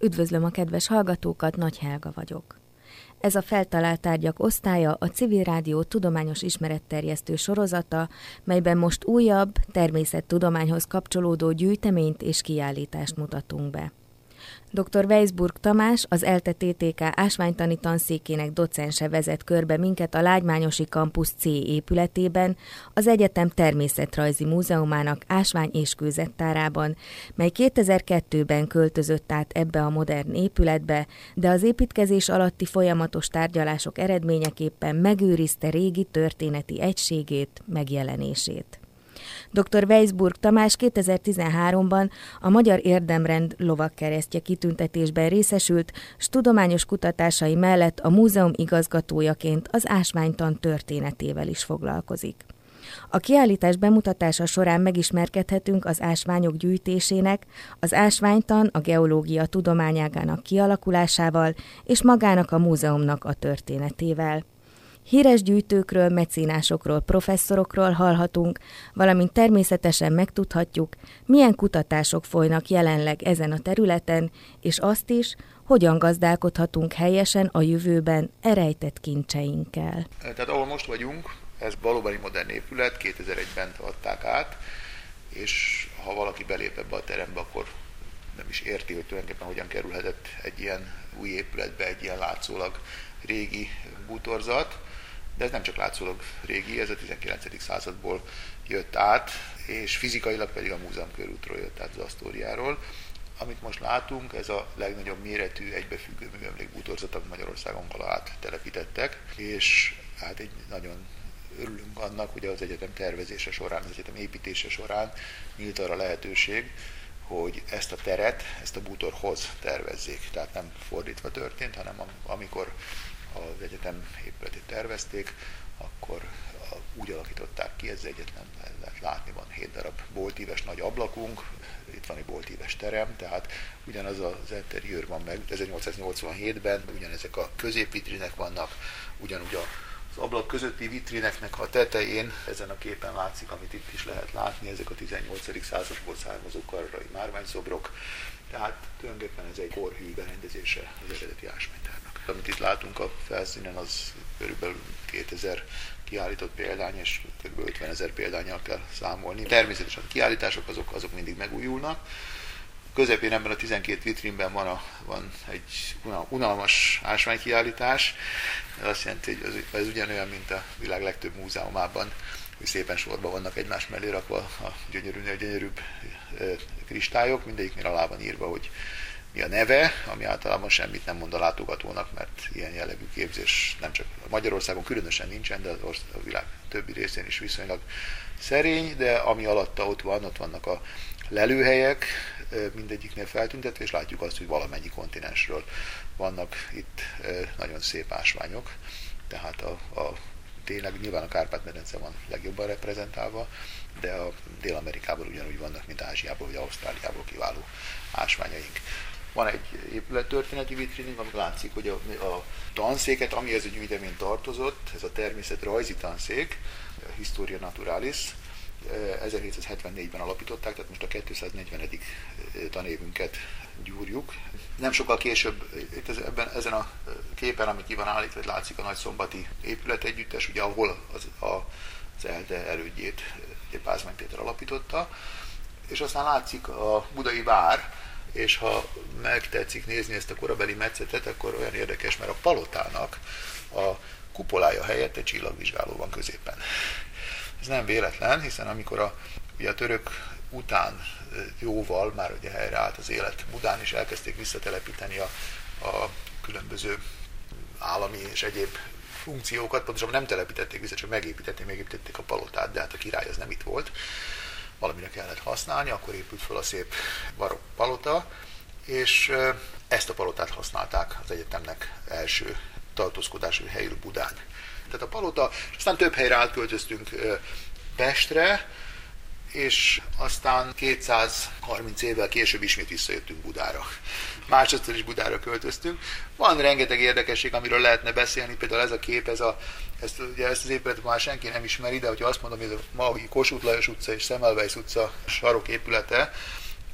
Üdvözlöm a kedves hallgatókat, Nagy Helga vagyok. Ez a feltalált tárgyak osztálya a Civil Rádió tudományos ismeretterjesztő sorozata, melyben most újabb, természettudományhoz kapcsolódó gyűjteményt és kiállítást mutatunk be. Dr. Weisburg Tamás, az ELTE TTK ásványtani tanszékének docense vezet körbe minket a Lágymányosi Campus C épületében, az egyetem természetrajzi múzeumának ásvány és kőzettárában, mely 2002-ben költözött át ebbe a modern épületbe, de az építkezés alatti folyamatos tárgyalások eredményeképpen megőrizte régi történeti egységét, megjelenését. Dr. Weisburg Tamás 2013-ban a Magyar Érdemrend lovakkeresztje kitüntetésben részesült, s tudományos kutatásai mellett a múzeum igazgatójaként az ásványtan történetével is foglalkozik. A kiállítás bemutatása során megismerkedhetünk az ásványok gyűjtésének, az ásványtan a geológia tudományágának kialakulásával és magának a múzeumnak a történetével. Híres gyűjtőkről, mecénásokról, professzorokról hallhatunk, valamint természetesen megtudhatjuk, milyen kutatások folynak jelenleg ezen a területen, és azt is, hogyan gazdálkodhatunk helyesen a jövőben erejtett kincseinkkel. Tehát ahol most vagyunk, ez valóban modern épület, 2001-ben adták át, és ha valaki belép ebbe a terembe, akkor nem is érti, hogy tulajdonképpen hogyan kerülhetett egy ilyen új épületbe, egy ilyen látszólag régi bútorzat de ez nem csak látszólag régi, ez a 19. századból jött át, és fizikailag pedig a múzeum körútról jött át az Asztóriáról. Amit most látunk, ez a legnagyobb méretű egybefüggő műemlék bútorzat, amit Magyarországon valaha telepítettek, és hát egy nagyon örülünk annak, hogy az egyetem tervezése során, az egyetem építése során nyílt arra lehetőség, hogy ezt a teret, ezt a bútorhoz tervezzék. Tehát nem fordítva történt, hanem amikor az egyetem épületét tervezték, akkor úgy alakították ki, ez egyetlen lehet látni, van 7 darab boltíves nagy ablakunk, itt van egy boltíves terem, tehát ugyanaz az interiőr van meg 1887-ben, ugyanezek a középvitrinek vannak, ugyanúgy a az ablak közötti vitrineknek a tetején, ezen a képen látszik, amit itt is lehet látni, ezek a 18. századból származó karrai márványszobrok, tehát tulajdonképpen ez egy korhű berendezése az eredeti ásványtárnak. Amit itt látunk a felszínen, az körülbelül 2000 kiállított példány, és kb. 50 ezer példányal kell számolni. Természetesen a kiállítások azok, azok mindig megújulnak. Közepén ebben a 12 vitrínben van, a, van egy unalmas ásványkiállítás. Ez azt jelenti, hogy ez, ez ugyanolyan, mint a világ legtöbb múzeumában, hogy szépen sorban vannak egymás mellé rakva a gyönyörű, gyönyörűbb kristályok, mindegyiknél alá van írva, hogy a neve, ami általában semmit nem mond a látogatónak, mert ilyen jellegű képzés nem csak Magyarországon különösen nincsen, de az a világ többi részén is viszonylag szerény, de ami alatta ott van, ott vannak a lelőhelyek, mindegyiknél feltüntetve, és látjuk azt, hogy valamennyi kontinensről vannak itt nagyon szép ásványok, tehát a, a tényleg nyilván a Kárpát-medence van legjobban reprezentálva, de a Dél-Amerikából ugyanúgy vannak, mint Ázsiából vagy Ausztráliából kiváló ásványaink. Van egy épülettörténeti vitrinünk, amikor látszik, hogy a, a tanszéket, ami ez a gyűjtemény tartozott, ez a természetrajzi tanszék, a Historia Naturalis, 1774-ben alapították, tehát most a 240. tanévünket gyúrjuk. Nem sokkal később, itt ebben, ezen a képen, ami ki van állítva, látszik a nagy szombati épület együttes, ugye ahol az, a, az ELDE elődjét Pázmány Péter alapította, és aztán látszik a budai vár, és ha megtetszik nézni ezt a korabeli metszetet, akkor olyan érdekes, mert a palotának a kupolája helyett egy csillagvizsgáló van középen. Ez nem véletlen, hiszen amikor a, ugye a török után jóval már ugye helyreállt az élet Budán, és elkezdték visszatelepíteni a, a különböző állami és egyéb funkciókat, pontosabban nem telepítették vissza, csak megépítették, megépítették a palotát, de hát a király az nem itt volt valamire kellett használni, akkor épült fel a szép barokk palota, és ezt a palotát használták az egyetemnek első tartózkodási helyül Budán. Tehát a palota, aztán több helyre átköltöztünk Pestre, és aztán 230 évvel később ismét visszajöttünk Budára. Másodszor is Budára költöztünk. Van rengeteg érdekesség, amiről lehetne beszélni, például ez a kép, ez a, ezt, ugye ezt az épületet már senki nem ismeri, de hogyha azt mondom, hogy a mai Kossuth Lajos utca és Szemelweis utca sarok épülete,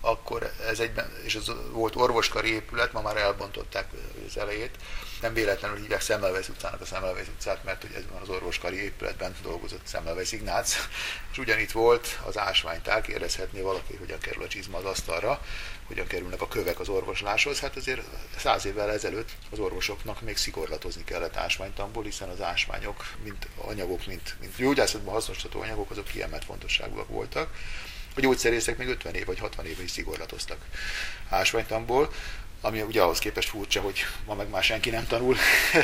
akkor ez egyben, és ez volt orvoskari épület, ma már elbontották az elejét, nem véletlenül hívják Szemmelweis utcának a Szemmelweis utcát, mert hogy ez van az orvoskari épületben dolgozott Szemmelweis Ignác, és ugyanitt volt az ásványtár, kérdezhetné valaki, hogyan kerül a csizma az asztalra, hogyan kerülnek a kövek az orvosláshoz. Hát azért száz évvel ezelőtt az orvosoknak még szigorlatozni kellett ásványtamból, hiszen az ásványok, mint anyagok, mint, mint gyógyászatban hasznosítható anyagok, azok kiemelt fontosságúak voltak. A gyógyszerészek még 50 év vagy 60 éve is szigorlatoztak ásványtamból, ami ugye ahhoz képest furcsa, hogy ma meg már senki nem tanul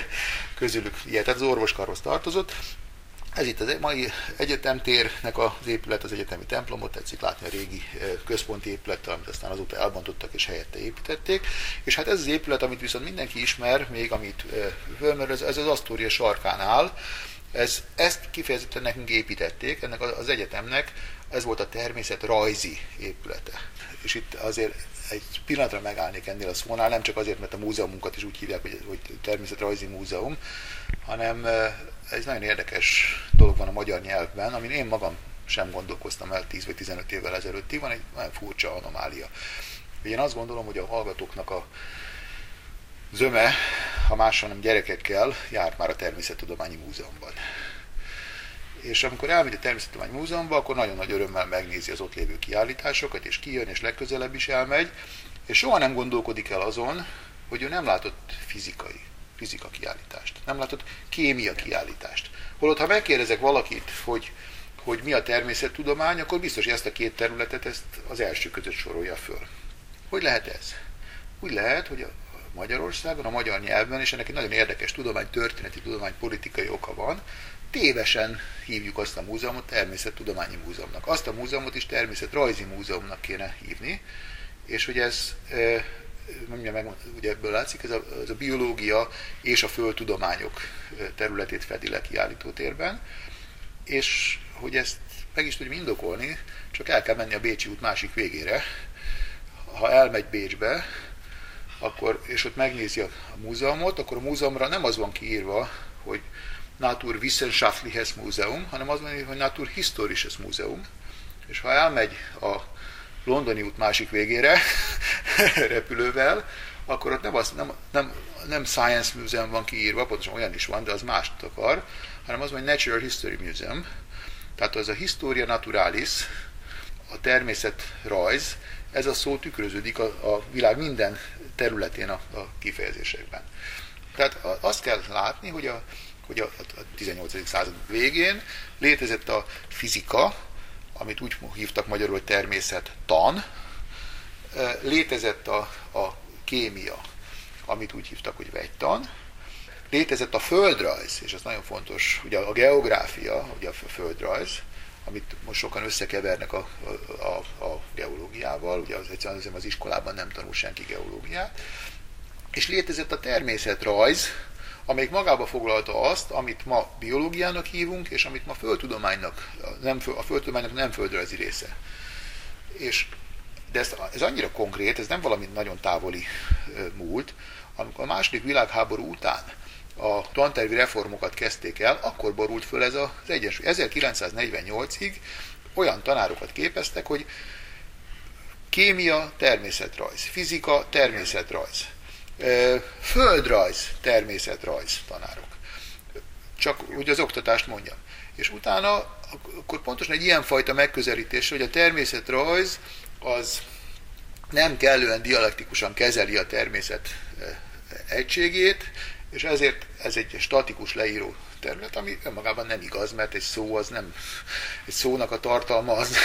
közülük ilyet. Tehát az orvoskarhoz tartozott, ez itt az mai egyetemtérnek az épület, az egyetemi templomot, tetszik látni a régi központi épület, amit aztán azóta elbontottak és helyette építették. És hát ez az épület, amit viszont mindenki ismer, még amit fölmerül, ez, az Asztória sarkán áll, ez, ezt kifejezetten nekünk építették, ennek az egyetemnek ez volt a természet rajzi épülete. És itt azért egy pillanatra megállnék ennél a szónál, nem csak azért, mert a múzeumunkat is úgy hívják, hogy, hogy természetrajzi múzeum, hanem ez nagyon érdekes dolog van a magyar nyelvben, amin én magam sem gondolkoztam el 10 vagy 15 évvel ezelőtt, van egy nagyon furcsa anomália. Én azt gondolom, hogy a hallgatóknak a zöme, ha máshol nem gyerekekkel, járt már a Természettudományi Múzeumban. És amikor elmegy a Természettudományi Múzeumban, akkor nagyon nagy örömmel megnézi az ott lévő kiállításokat, és kijön, és legközelebb is elmegy, és soha nem gondolkodik el azon, hogy ő nem látott fizikai fizika kiállítást, nem látott kémia kiállítást. Holott, ha megkérdezek valakit, hogy, hogy mi a természettudomány, akkor biztos, hogy ezt a két területet ezt az első között sorolja föl. Hogy lehet ez? Úgy lehet, hogy a Magyarországon, a magyar nyelvben, és ennek egy nagyon érdekes tudomány, történeti tudomány, politikai oka van, tévesen hívjuk azt a múzeumot természettudományi múzeumnak. Azt a múzeumot is természetrajzi múzeumnak kéne hívni, és hogy ez mondja meg, ugye ebből látszik, ez a, ez a biológia és a földtudományok területét fedi le kiállítótérben, és hogy ezt meg is tudjuk indokolni, csak el kell menni a Bécsi út másik végére. Ha elmegy Bécsbe, akkor, és ott megnézi a múzeumot, akkor a múzeumra nem az van kiírva, hogy Naturwissenschaftliches Museum, hanem az van, hogy Naturhistorisches Museum. És ha elmegy a londoni út másik végére repülővel, akkor ott nem, az, nem, nem, nem Science Museum van kiírva, pontosan olyan is van, de az mást akar, hanem az, hogy Natural History Museum, tehát az a Historia Naturalis, a természet rajz, ez a szó tükröződik a, a világ minden területén a, a kifejezésekben. Tehát azt kell látni, hogy a, hogy a, a 18. század végén létezett a fizika, amit úgy hívtak magyarul, hogy természettan, létezett a, a kémia, amit úgy hívtak, hogy vegytan, létezett a földrajz, és ez nagyon fontos, ugye a geográfia, ugye a földrajz, amit most sokan összekevernek a, a, a geológiával, ugye az, egyszerűen az iskolában nem tanul senki geológiát, és létezett a természetrajz, amelyik magába foglalta azt, amit ma biológiának hívunk, és amit ma földtudománynak, nem, a földtudománynak nem földrajzi része. És, de ez, ez annyira konkrét, ez nem valami nagyon távoli múlt, amikor a második világháború után a tantervi reformokat kezdték el, akkor borult föl ez az egyensúly. 1948-ig olyan tanárokat képeztek, hogy kémia, természetrajz, fizika, természetrajz, földrajz, természetrajz tanárok. Csak úgy az oktatást mondjam. És utána akkor pontosan egy ilyenfajta megközelítés, hogy a természetrajz az nem kellően dialektikusan kezeli a természet egységét, és ezért ez egy statikus leíró terület, ami önmagában nem igaz, mert egy szó az nem, egy szónak a tartalma az,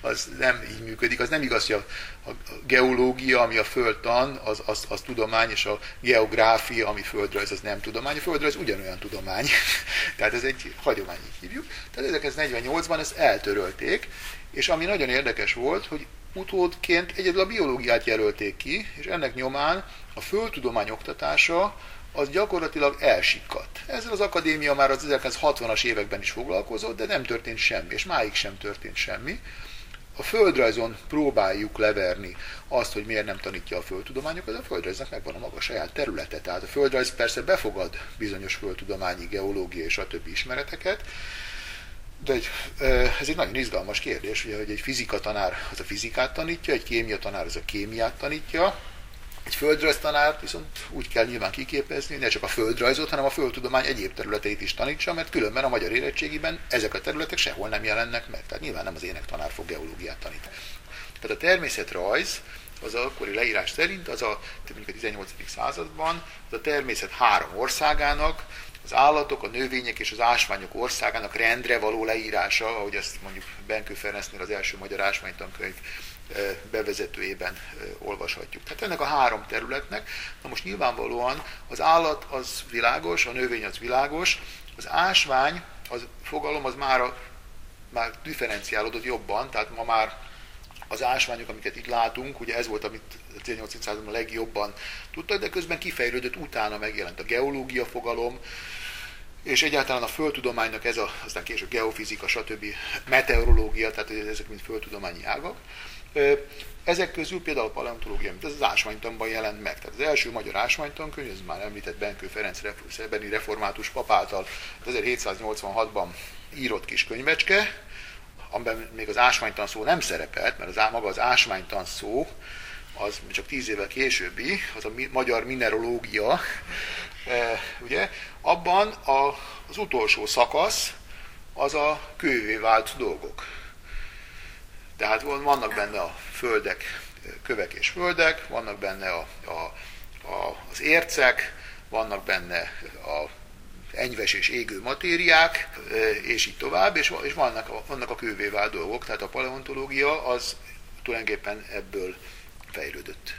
az nem így működik. Az nem igaz, hogy a, a geológia, ami a földtan, az, az, az tudomány, és a geográfia, ami földrajz, az nem tudomány. A földrajz ugyanolyan tudomány. Tehát ez egy hagyomány, így hívjuk. Tehát 1948-ban ezt eltörölték, és ami nagyon érdekes volt, hogy utódként egyedül a biológiát jelölték ki, és ennek nyomán a földtudomány oktatása az gyakorlatilag elsikadt. Ezzel az akadémia már az 1960-as években is foglalkozott, de nem történt semmi, és máig sem történt semmi. A földrajzon próbáljuk leverni azt, hogy miért nem tanítja a földtudományokat, a földrajznak megvan a maga saját területe. Tehát a földrajz persze befogad bizonyos földtudományi, geológiai és a többi ismereteket, De egy, ez egy nagyon izgalmas kérdés, hogy egy fizika tanár az a fizikát tanítja, egy kémia tanár az a kémiát tanítja, egy földrajztanárt viszont úgy kell nyilván kiképezni, ne csak a földrajzot, hanem a földtudomány egyéb területeit is tanítsa, mert különben a magyar érettségiben ezek a területek sehol nem jelennek meg. Tehát nyilván nem az énektanár fog geológiát tanítani. Tehát a természetrajz az akkori leírás szerint, az a, mondjuk a 18. században, az a természet három országának, az állatok, a növények és az ásványok országának rendre való leírása, ahogy azt mondjuk Benkő Ferencnél az első magyar ásványtankönyv bevezetőjében olvashatjuk. Tehát ennek a három területnek, na most nyilvánvalóan az állat az világos, a növény az világos, az ásvány, az fogalom az már, a, már differenciálódott jobban, tehát ma már az ásványok, amiket itt látunk, ugye ez volt, amit a 1800 a legjobban tudtak, de közben kifejlődött, utána megjelent a geológia fogalom, és egyáltalán a földtudománynak ez a, aztán később geofizika, stb. meteorológia, tehát ezek mind földtudományi ágak. Ezek közül például a paleontológia, mint ez az ásványtanban jelent meg. Tehát az első magyar ásványtankönyv, ez már említett Benkő Ferenc szebeni református pap által 1786-ban írott kis könyvecske, amiben még az ásványtan szó nem szerepelt, mert az, maga az ásványtan szó, az csak tíz évvel későbbi, az a magyar mineralógia, e, ugye, abban a, az utolsó szakasz az a kővé vált dolgok. Tehát vannak benne a földek, kövek és földek, vannak benne a, a, a, az ércek, vannak benne a enyves és égő matériák, és így tovább, és, és vannak, vannak a kővé vált dolgok, tehát a paleontológia az tulajdonképpen ebből fejlődött.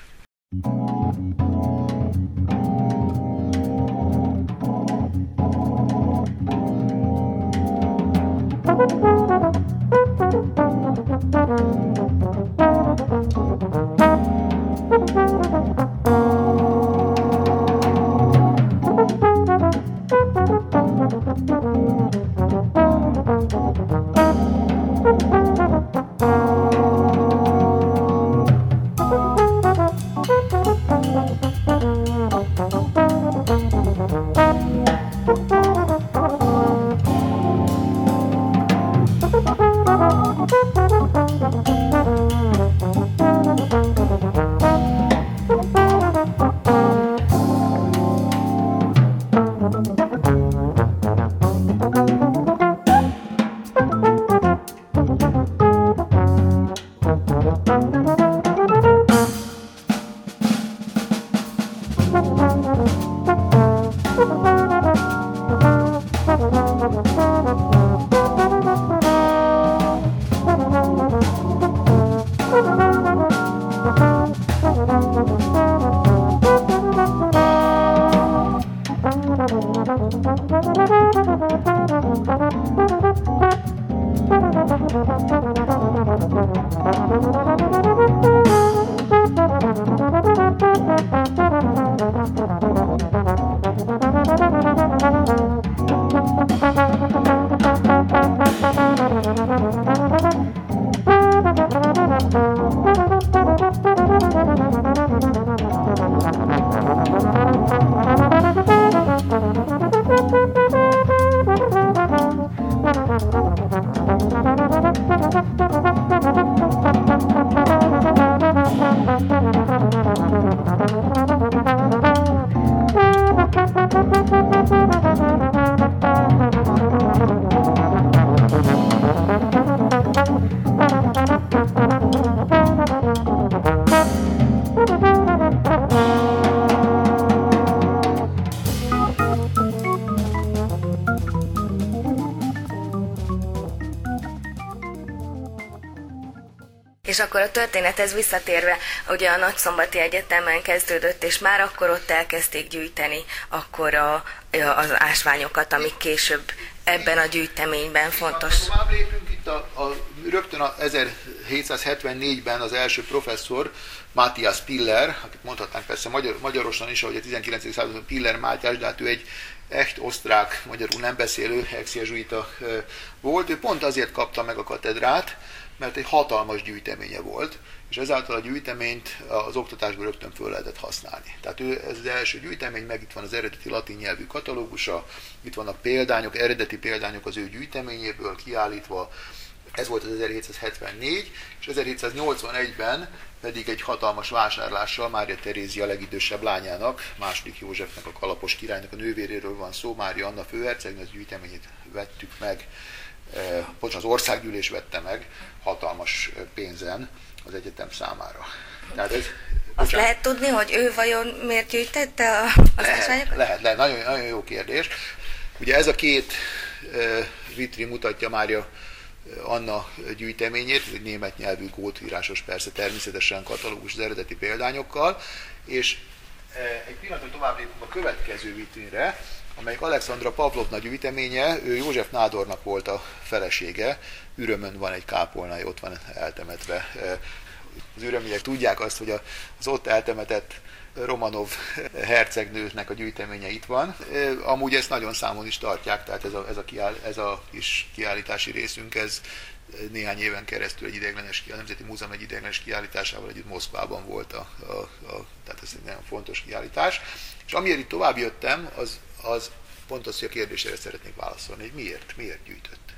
Akkor a történethez visszatérve, ugye a Nagyszombati Egyetemen kezdődött, és már akkor ott elkezdték gyűjteni akkor a, az ásványokat, amik később ebben a gyűjteményben fontos. Itt a, a, rögtön a 1774-ben az első professzor, Matthias Piller, akit mondhatnánk persze magyar, magyarosan is, ahogy a 19. században Piller Mátyás, de hát ő egy echt osztrák, magyarul nem beszélő ex volt. Ő pont azért kapta meg a katedrát, mert egy hatalmas gyűjteménye volt, és ezáltal a gyűjteményt az oktatásban rögtön föl lehetett használni. Tehát ő, ez az első gyűjtemény, meg itt van az eredeti latin nyelvű katalógusa, itt vannak példányok, eredeti példányok az ő gyűjteményéből kiállítva, ez volt az 1774, és 1781-ben pedig egy hatalmas vásárlással Mária Terézia legidősebb lányának, második Józsefnek a kalapos királynak a nővéréről van szó, Mária Anna főhercegnő, az gyűjteményét vettük meg, bocsánat, az országgyűlés vette meg hatalmas pénzen az egyetem számára. Tehát ez, Azt lehet tudni, hogy ő vajon miért gyűjtette a, az lehet, lehet, lehet, nagyon, nagyon jó kérdés. Ugye ez a két uh, vitrin mutatja Mária Anna gyűjteményét, egy német nyelvű gótírásos persze természetesen katalógus az eredeti példányokkal, és egy pillanatot tovább lépünk a következő vitrinre, amelyik Alexandra Pavlovna gyűjteménye, ő József Nádornak volt a felesége, Ürömön van egy kápolnája, ott van eltemetve. Az ürömiek tudják azt, hogy az ott eltemetett Romanov hercegnőnek a gyűjteménye itt van. Amúgy ezt nagyon számon is tartják, tehát ez a, ez a, kiáll, ez a kis kiállítási részünk, ez néhány éven keresztül egy ideiglenes, a Nemzeti Múzeum egy ideiglenes kiállításával együtt Moszkvában volt, a, a, a, tehát ez egy nagyon fontos kiállítás. És amiért itt tovább jöttem, az, az pont az, hogy a kérdésére szeretnék válaszolni, hogy miért, miért gyűjtött.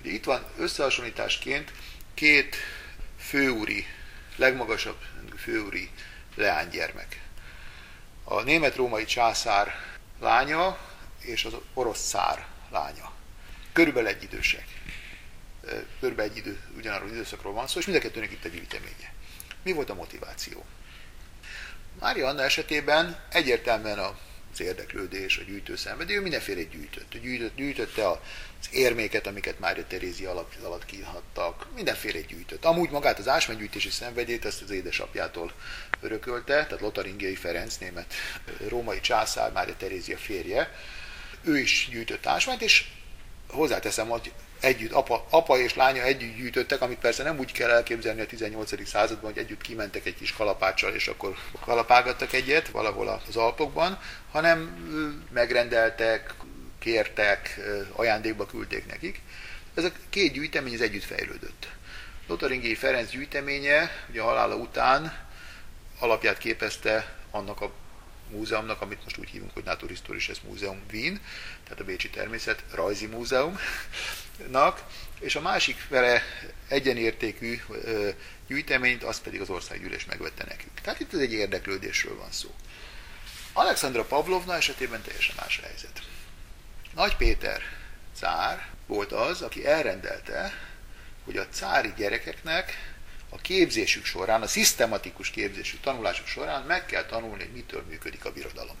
Ugye itt van összehasonlításként két főúri, legmagasabb főúri leánygyermek. A német-római császár lánya és az orosz szár lánya. Körülbelül egy idősek. Körülbelül egy idő, ugyanarról időszakról van szó, és mind a kettőnek itt a gyűjteménye. Mi volt a motiváció? Mária Anna esetében egyértelműen a az érdeklődés, a gyűjtő szenvedély, ő mindenféle gyűjtött. Gyűjtött, gyűjtötte az érméket, amiket Mária Terézia alatt, alatt kínhattak, mindenféle gyűjtött. Amúgy magát az ásványgyűjtési szenvedélyt ezt az édesapjától örökölte, tehát Lotaringiai Ferenc, német római császár, Mária Terézia férje, ő is gyűjtött ásványt, és hozzáteszem, hogy együtt, apa, apa és lánya együtt gyűjtöttek, amit persze nem úgy kell elképzelni a 18. században, hogy együtt kimentek egy kis kalapáccsal, és akkor kalapálgattak egyet valahol az Alpokban, hanem megrendeltek, kértek, ajándékba küldték nekik. Ez a két gyűjtemény az együtt fejlődött. Lotaringi Ferenc gyűjteménye, ugye a halála után alapját képezte annak a múzeumnak, amit most úgy hívunk, hogy Naturhistorisches Museum Wien, tehát a Bécsi Természet Rajzi Múzeumnak, és a másik vele egyenértékű gyűjteményt, azt pedig az országgyűlés megvette nekünk. Tehát itt egy érdeklődésről van szó. Alexandra Pavlovna esetében teljesen más a helyzet. Nagy Péter cár volt az, aki elrendelte, hogy a cári gyerekeknek a képzésük során, a szisztematikus képzésük, tanulásuk során meg kell tanulni, mitől működik a birodalom.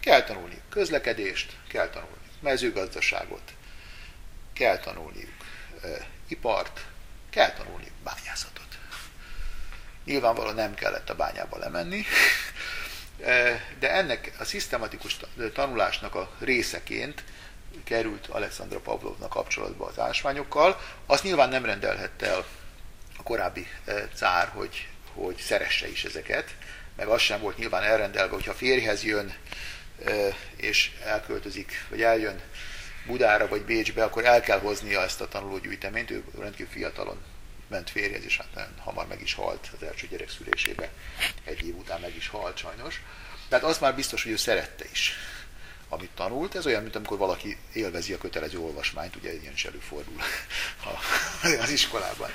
Kell tanulni közlekedést, kell tanulni mezőgazdaságot, kell tanulniuk e, ipart, kell tanulniuk bányászatot. Nyilvánvalóan nem kellett a bányába lemenni, de ennek a szisztematikus tanulásnak a részeként került Alexandra Pavlovna kapcsolatba az ásványokkal. Azt nyilván nem rendelhette el korábbi cár, hogy, hogy szeresse is ezeket, meg az sem volt nyilván elrendelve, hogyha férjhez jön és elköltözik, vagy eljön Budára vagy Bécsbe, akkor el kell hoznia ezt a tanulógyűjteményt, ő rendkívül fiatalon ment férjhez, és hát hamar meg is halt az első gyerek szülésébe. Egy év után meg is halt sajnos. Tehát az már biztos, hogy ő szerette is, amit tanult. Ez olyan, mint amikor valaki élvezi a kötelező olvasmányt, ugye ilyen is előfordul az iskolában.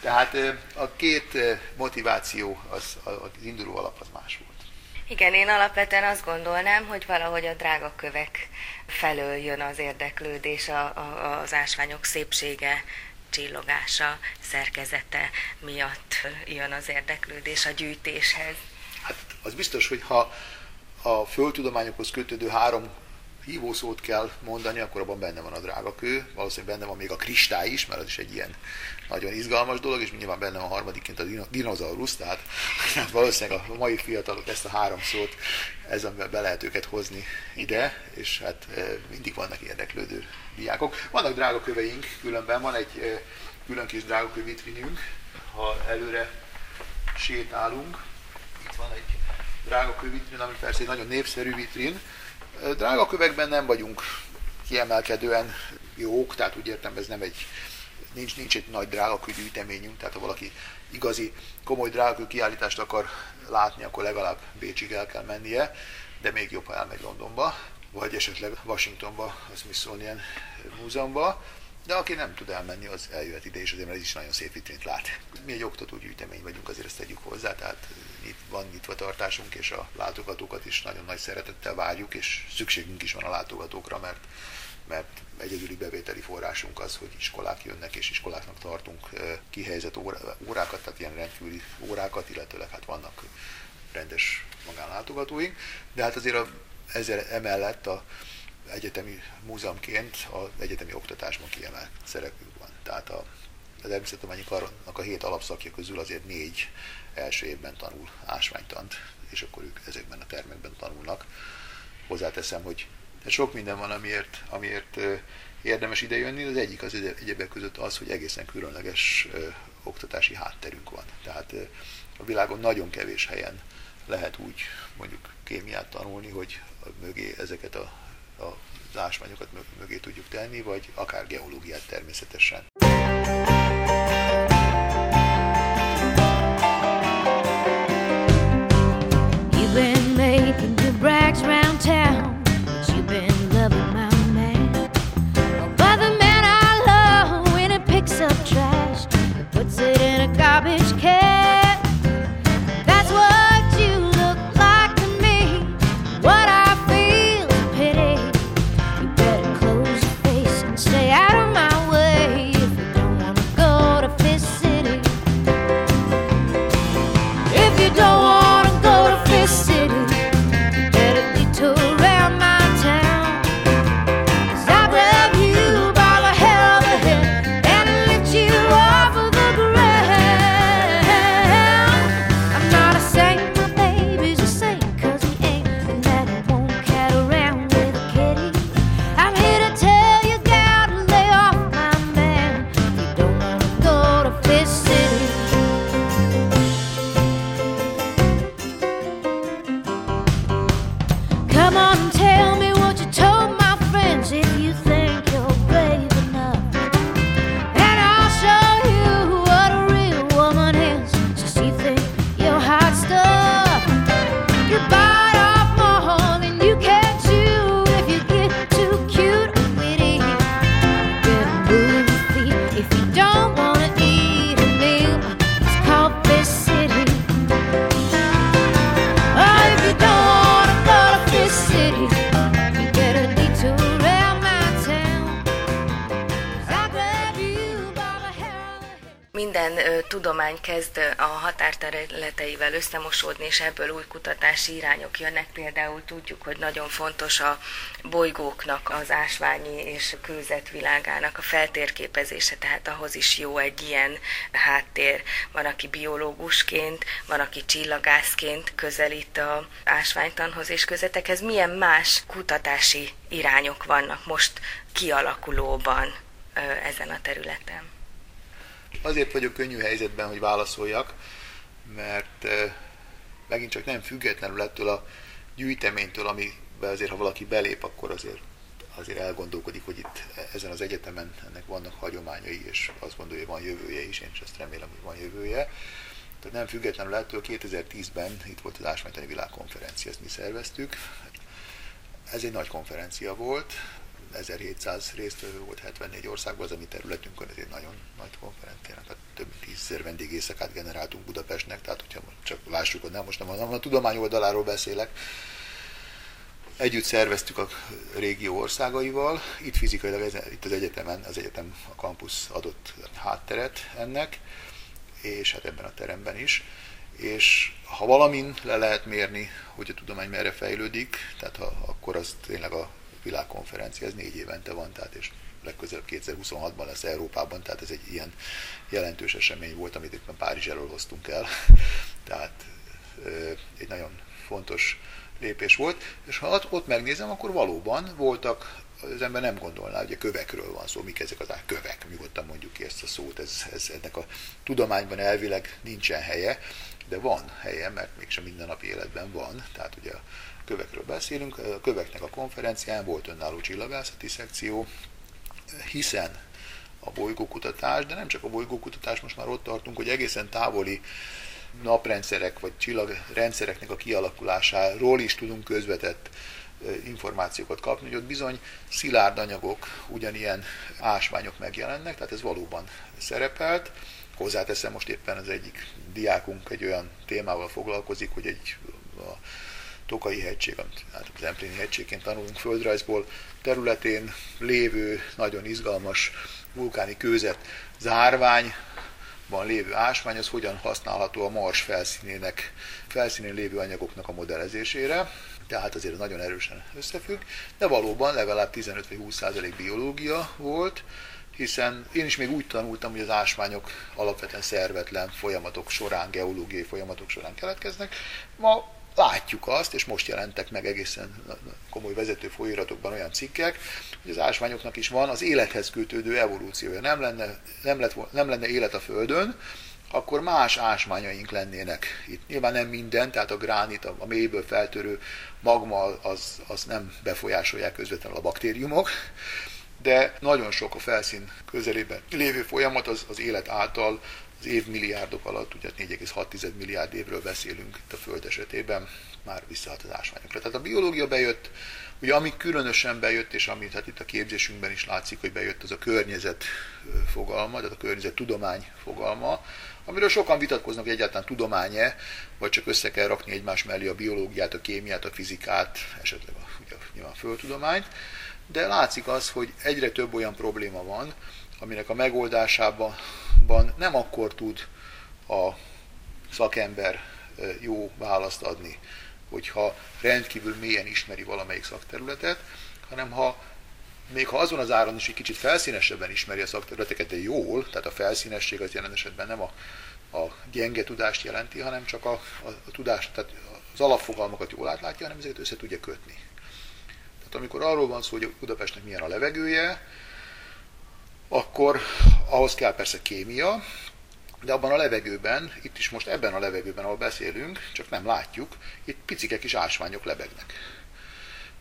Tehát a két motiváció, az, az induló alap az más volt. Igen, én alapvetően azt gondolnám, hogy valahogy a drága kövek felől jön az érdeklődés, a, a, az ásványok szépsége, csillogása, szerkezete miatt jön az érdeklődés a gyűjtéshez. Hát az biztos, hogy ha a földtudományokhoz kötődő három hívószót kell mondani, akkor abban benne van a drágakő, valószínűleg benne van még a kristály is, mert az is egy ilyen nagyon izgalmas dolog, és nyilván benne van harmadikként a dinozaurus, tehát hát valószínűleg a mai fiatalok ezt a három szót, ez amivel be lehet őket hozni ide, és hát mindig vannak érdeklődő diákok. Vannak drágaköveink, különben van egy külön kis drágakő vitrinünk, ha előre sétálunk, itt van egy drágakő vitrin, ami persze egy nagyon népszerű vitrin, Drága kövekben nem vagyunk kiemelkedően jók, tehát úgy értem, ez nem egy nincs, nincs egy nagy drágakő gyűjteményünk, tehát ha valaki igazi komoly drágakő kiállítást akar látni, akkor legalább Bécsig el kell mennie, de még jobb, ha elmegy Londonba, vagy esetleg Washingtonba, a Smithsonian Múzeumba, de aki nem tud elmenni, az eljöhet ide, és azért ez is nagyon szép vitrint lát. Mi egy oktatógyűjtemény vagyunk, azért ezt tegyük hozzá, tehát itt van nyitva tartásunk, és a látogatókat is nagyon nagy szeretettel várjuk, és szükségünk is van a látogatókra, mert mert egyedüli bevételi forrásunk az, hogy iskolák jönnek, és iskoláknak tartunk kihelyezett órákat, tehát ilyen rendkívüli órákat, illetőleg hát vannak rendes magánlátogatóink, de hát azért a, ezzel emellett a egyetemi múzeumként az egyetemi oktatásban kiemelt szerepünk van. Tehát a, a természettudományi karonnak a hét alapszakja közül azért négy első évben tanul ásványtant, és akkor ők ezekben a termekben tanulnak. Hozzáteszem, hogy sok minden van, amiért, amiért érdemes idejönni, az egyik az egyebek között az, hogy egészen különleges oktatási hátterünk van. Tehát a világon nagyon kevés helyen lehet úgy mondjuk kémiát tanulni, hogy mögé ezeket a az ásványokat mögé tudjuk tenni, vagy akár geológiát természetesen. Garbage összemosódni, és ebből új kutatási irányok jönnek. Például tudjuk, hogy nagyon fontos a bolygóknak az ásványi és kőzetvilágának a feltérképezése, tehát ahhoz is jó egy ilyen háttér. Van, aki biológusként, van, aki csillagászként közelít a ásványtanhoz és közetekhez. Milyen más kutatási irányok vannak most kialakulóban ezen a területen? Azért vagyok könnyű helyzetben, hogy válaszoljak, mert megint csak nem függetlenül ettől a gyűjteménytől, amibe azért, ha valaki belép, akkor azért, azért elgondolkodik, hogy itt ezen az egyetemen ennek vannak hagyományai, és azt gondolja, hogy van jövője is, én is azt remélem, hogy van jövője. Tehát nem függetlenül ettől 2010-ben itt volt az Ásványtani Világkonferencia, ezt mi szerveztük. Ez egy nagy konferencia volt, 1700 résztvevő volt 74 országban, az a mi területünkön, ez egy nagyon nagy konferencia, tehát több mint 10 vendégészakát generáltunk Budapestnek, tehát hogyha csak lássuk, hogy nem most nem, hanem a tudomány oldaláról beszélek, Együtt szerveztük a régió országaival, itt fizikailag, itt az egyetemen, az egyetem a kampusz adott hátteret ennek, és hát ebben a teremben is. És ha valamin le lehet mérni, hogy a tudomány merre fejlődik, tehát ha, akkor az tényleg a világkonferencia, ez négy évente van, tehát és legközelebb 2026-ban lesz Európában, tehát ez egy ilyen jelentős esemény volt, amit éppen Párizs elől hoztunk el. tehát egy nagyon fontos lépés volt, és ha ott megnézem, akkor valóban voltak, az ember nem gondolná, hogy a kövekről van szó, mik ezek az kövek, nyugodtan mondjuk ki ezt a szót, ez, ez, ennek a tudományban elvileg nincsen helye, de van helye, mert mégsem mindennapi életben van, tehát ugye kövekről beszélünk, a köveknek a konferencián volt önálló csillagászati szekció, hiszen a bolygókutatás, de nem csak a bolygókutatás, most már ott tartunk, hogy egészen távoli naprendszerek vagy csillagrendszereknek a kialakulásáról is tudunk közvetett információkat kapni, hogy ott bizony szilárd anyagok, ugyanilyen ásványok megjelennek, tehát ez valóban szerepelt. Hozzáteszem, most éppen az egyik diákunk egy olyan témával foglalkozik, hogy egy a Tokai hegység, amit hát az Empléni hegységként tanulunk földrajzból, területén lévő, nagyon izgalmas vulkáni kőzet zárvány, van lévő ásvány, az hogyan használható a Mars felszínének, felszínén lévő anyagoknak a modellezésére. Tehát azért nagyon erősen összefügg, de valóban legalább 15 vagy 20 százalék biológia volt, hiszen én is még úgy tanultam, hogy az ásványok alapvetően szervetlen folyamatok során, geológiai folyamatok során keletkeznek. Ma látjuk azt, és most jelentek meg egészen komoly vezető folyóiratokban olyan cikkek, hogy az ásványoknak is van az élethez kötődő evolúciója. Nem lenne, nem, lett, nem lenne élet a Földön, akkor más ásványaink lennének. Itt nyilván nem minden, tehát a gránit, a mélyből feltörő magma, az, az nem befolyásolják közvetlenül a baktériumok, de nagyon sok a felszín közelében lévő folyamat az, az élet által évmilliárdok alatt, ugye 4,6 milliárd évről beszélünk itt a Föld esetében, már visszahat az ásványokra. Tehát a biológia bejött, ugye ami különösen bejött, és amit hát itt a képzésünkben is látszik, hogy bejött, az a környezet fogalma, tehát a környezet tudomány fogalma, amiről sokan vitatkoznak, hogy egyáltalán tudomány-e, vagy csak össze kell rakni egymás mellé a biológiát, a kémiát, a fizikát, esetleg a, ugye, nyilván a földtudományt, de látszik az, hogy egyre több olyan probléma van, aminek a megoldásában nem akkor tud a szakember jó választ adni, hogyha rendkívül mélyen ismeri valamelyik szakterületet, hanem ha még ha azon az áron is egy kicsit felszínesebben ismeri a szakterületeket, de jól, tehát a felszínesség az jelen esetben nem a, a gyenge tudást jelenti, hanem csak a, a, a tudást, tehát az alapfogalmakat jól átlátja, hanem ezeket össze tudja kötni. Tehát amikor arról van szó, hogy Budapestnek milyen a levegője, akkor ahhoz kell persze kémia, de abban a levegőben, itt is most ebben a levegőben, ahol beszélünk, csak nem látjuk, itt picike kis ásványok lebegnek.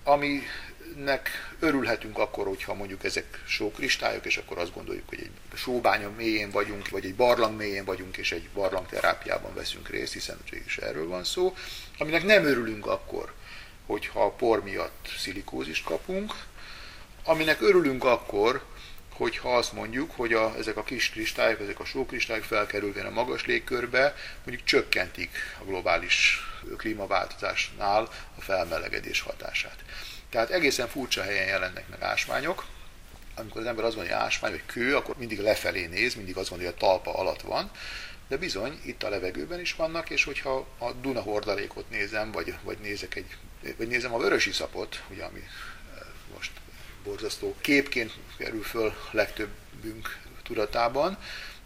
Aminek örülhetünk akkor, hogyha mondjuk ezek sókristályok, és akkor azt gondoljuk, hogy egy sóbánya mélyén vagyunk, vagy egy barlang mélyén vagyunk, és egy barlangterápiában veszünk részt, hiszen is erről van szó. Aminek nem örülünk akkor, hogyha a por miatt szilikózist kapunk, aminek örülünk akkor, hogyha azt mondjuk, hogy a, ezek a kis kristályok, ezek a sókristályok felkerülvén a magas légkörbe, mondjuk csökkentik a globális klímaváltozásnál a felmelegedés hatását. Tehát egészen furcsa helyen jelennek meg ásványok, amikor az ember azt mondja, hogy ásvány vagy kő, akkor mindig lefelé néz, mindig azt mondja, hogy a talpa alatt van, de bizony itt a levegőben is vannak, és hogyha a Duna hordalékot nézem, vagy, vagy nézek egy, vagy nézem a vörösi szapot, ugye, ami borzasztó képként kerül föl legtöbbünk tudatában,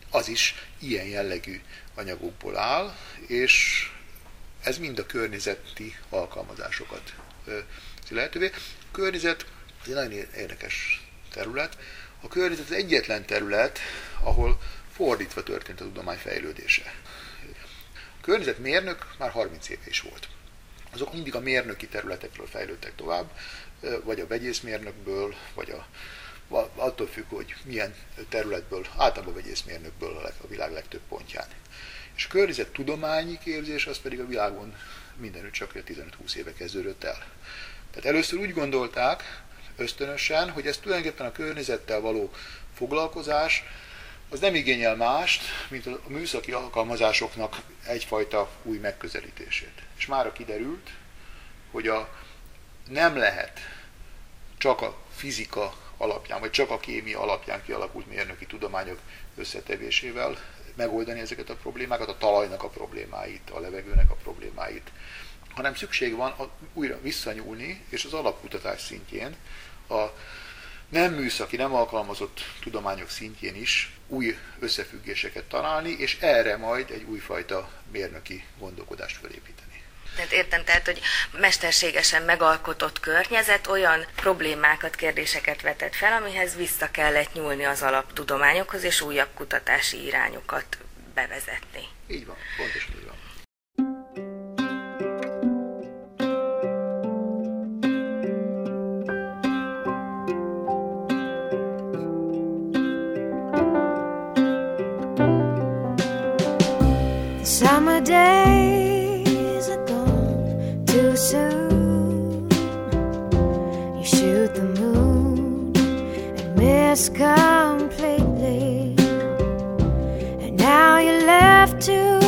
az is ilyen jellegű anyagokból áll, és ez mind a környezeti alkalmazásokat lehetővé. A környezet ez egy nagyon érdekes terület. A környezet az egyetlen terület, ahol fordítva történt a tudomány fejlődése. A környezetmérnök már 30 éve is volt. Azok mindig a mérnöki területekről fejlődtek tovább, vagy a vegyészmérnökből, vagy a, attól függ, hogy milyen területből, általában vegyészmérnökből a világ legtöbb pontján. És a környezet tudományi képzés az pedig a világon mindenütt csak 15-20 éve kezdődött el. Tehát először úgy gondolták ösztönösen, hogy ez tulajdonképpen a környezettel való foglalkozás, az nem igényel mást, mint a műszaki alkalmazásoknak egyfajta új megközelítését. És mára kiderült, hogy a nem lehet csak a fizika alapján, vagy csak a kémia alapján kialakult mérnöki tudományok összetevésével megoldani ezeket a problémákat, a talajnak a problémáit, a levegőnek a problémáit, hanem szükség van újra visszanyúlni, és az alapkutatás szintjén, a nem műszaki, nem alkalmazott tudományok szintjén is új összefüggéseket találni, és erre majd egy újfajta mérnöki gondolkodást felépíteni. Tehát értem, tehát, hogy mesterségesen megalkotott környezet olyan problémákat, kérdéseket vetett fel, amihez vissza kellett nyúlni az alaptudományokhoz, és újabb kutatási irányokat bevezetni. Így van, pontosan így van. summer day soon. You shoot the moon and miss completely. And now you're left to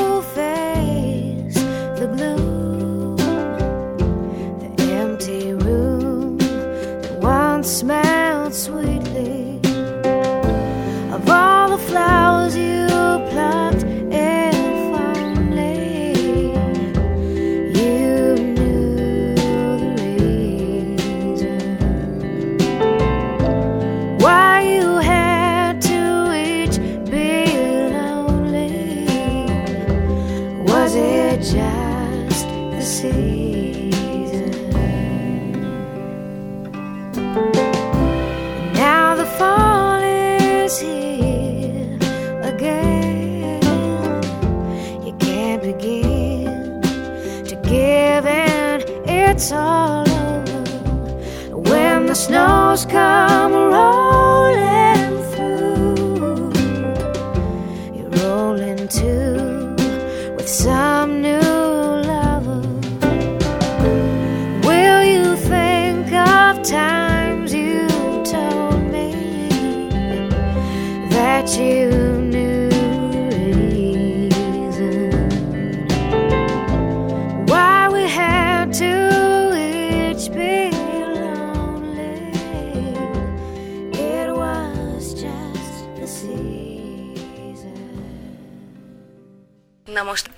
the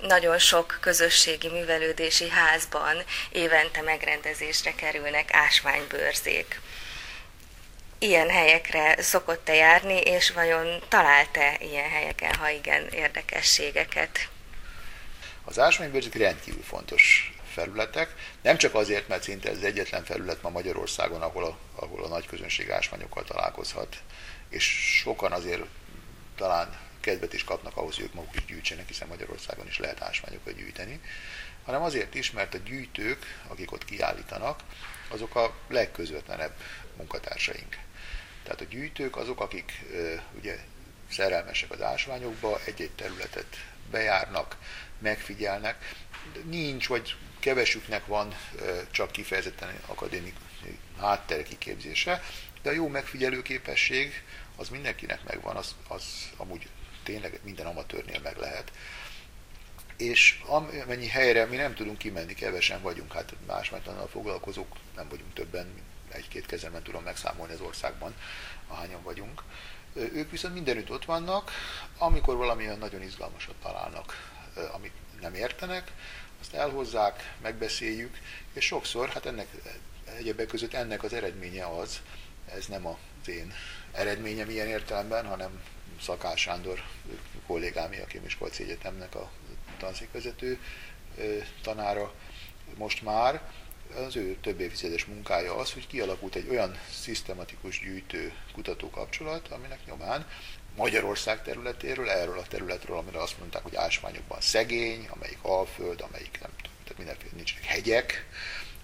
nagyon sok közösségi művelődési házban évente megrendezésre kerülnek ásványbőrzék. Ilyen helyekre szokott-e járni, és vajon talált-e ilyen helyeken, ha igen, érdekességeket? Az ásványbőrzék rendkívül fontos felületek, nem csak azért, mert szinte ez az egyetlen felület ma Magyarországon, ahol a, ahol a nagy közönség ásványokkal találkozhat, és sokan azért talán kedvet is kapnak ahhoz, hogy ők maguk is gyűjtsenek, hiszen Magyarországon is lehet ásványokat gyűjteni, hanem azért is, mert a gyűjtők, akik ott kiállítanak, azok a legközvetlenebb munkatársaink. Tehát a gyűjtők azok, akik ugye szerelmesek az ásványokba, egy-egy területet bejárnak, megfigyelnek. Nincs, vagy kevesüknek van csak kifejezetten akadémik háttere kiképzése, de a jó megfigyelő képesség az mindenkinek megvan, az, az amúgy tényleg minden amatőrnél meg lehet. És amennyi helyre mi nem tudunk kimenni, kevesen vagyunk, hát másmánytalannal foglalkozók nem vagyunk többen, egy-két kezemen tudom megszámolni az országban, ahányan vagyunk. Ők viszont mindenütt ott vannak, amikor valamilyen nagyon izgalmasat találnak, amit nem értenek, azt elhozzák, megbeszéljük, és sokszor, hát ennek egyebek között ennek az eredménye az, ez nem az én eredményem ilyen értelemben, hanem Szakás Sándor kollégám, aki Miskolci Egyetemnek a tanszékvezető tanára. Most már, az ő több évtizedes munkája az, hogy kialakult egy olyan szisztematikus gyűjtő kutató kapcsolat, aminek nyomán Magyarország területéről, erről a területről, amire azt mondták, hogy ásványokban szegény, amelyik alföld, amelyik nem tudom, tehát mindenféle nincsenek hegyek,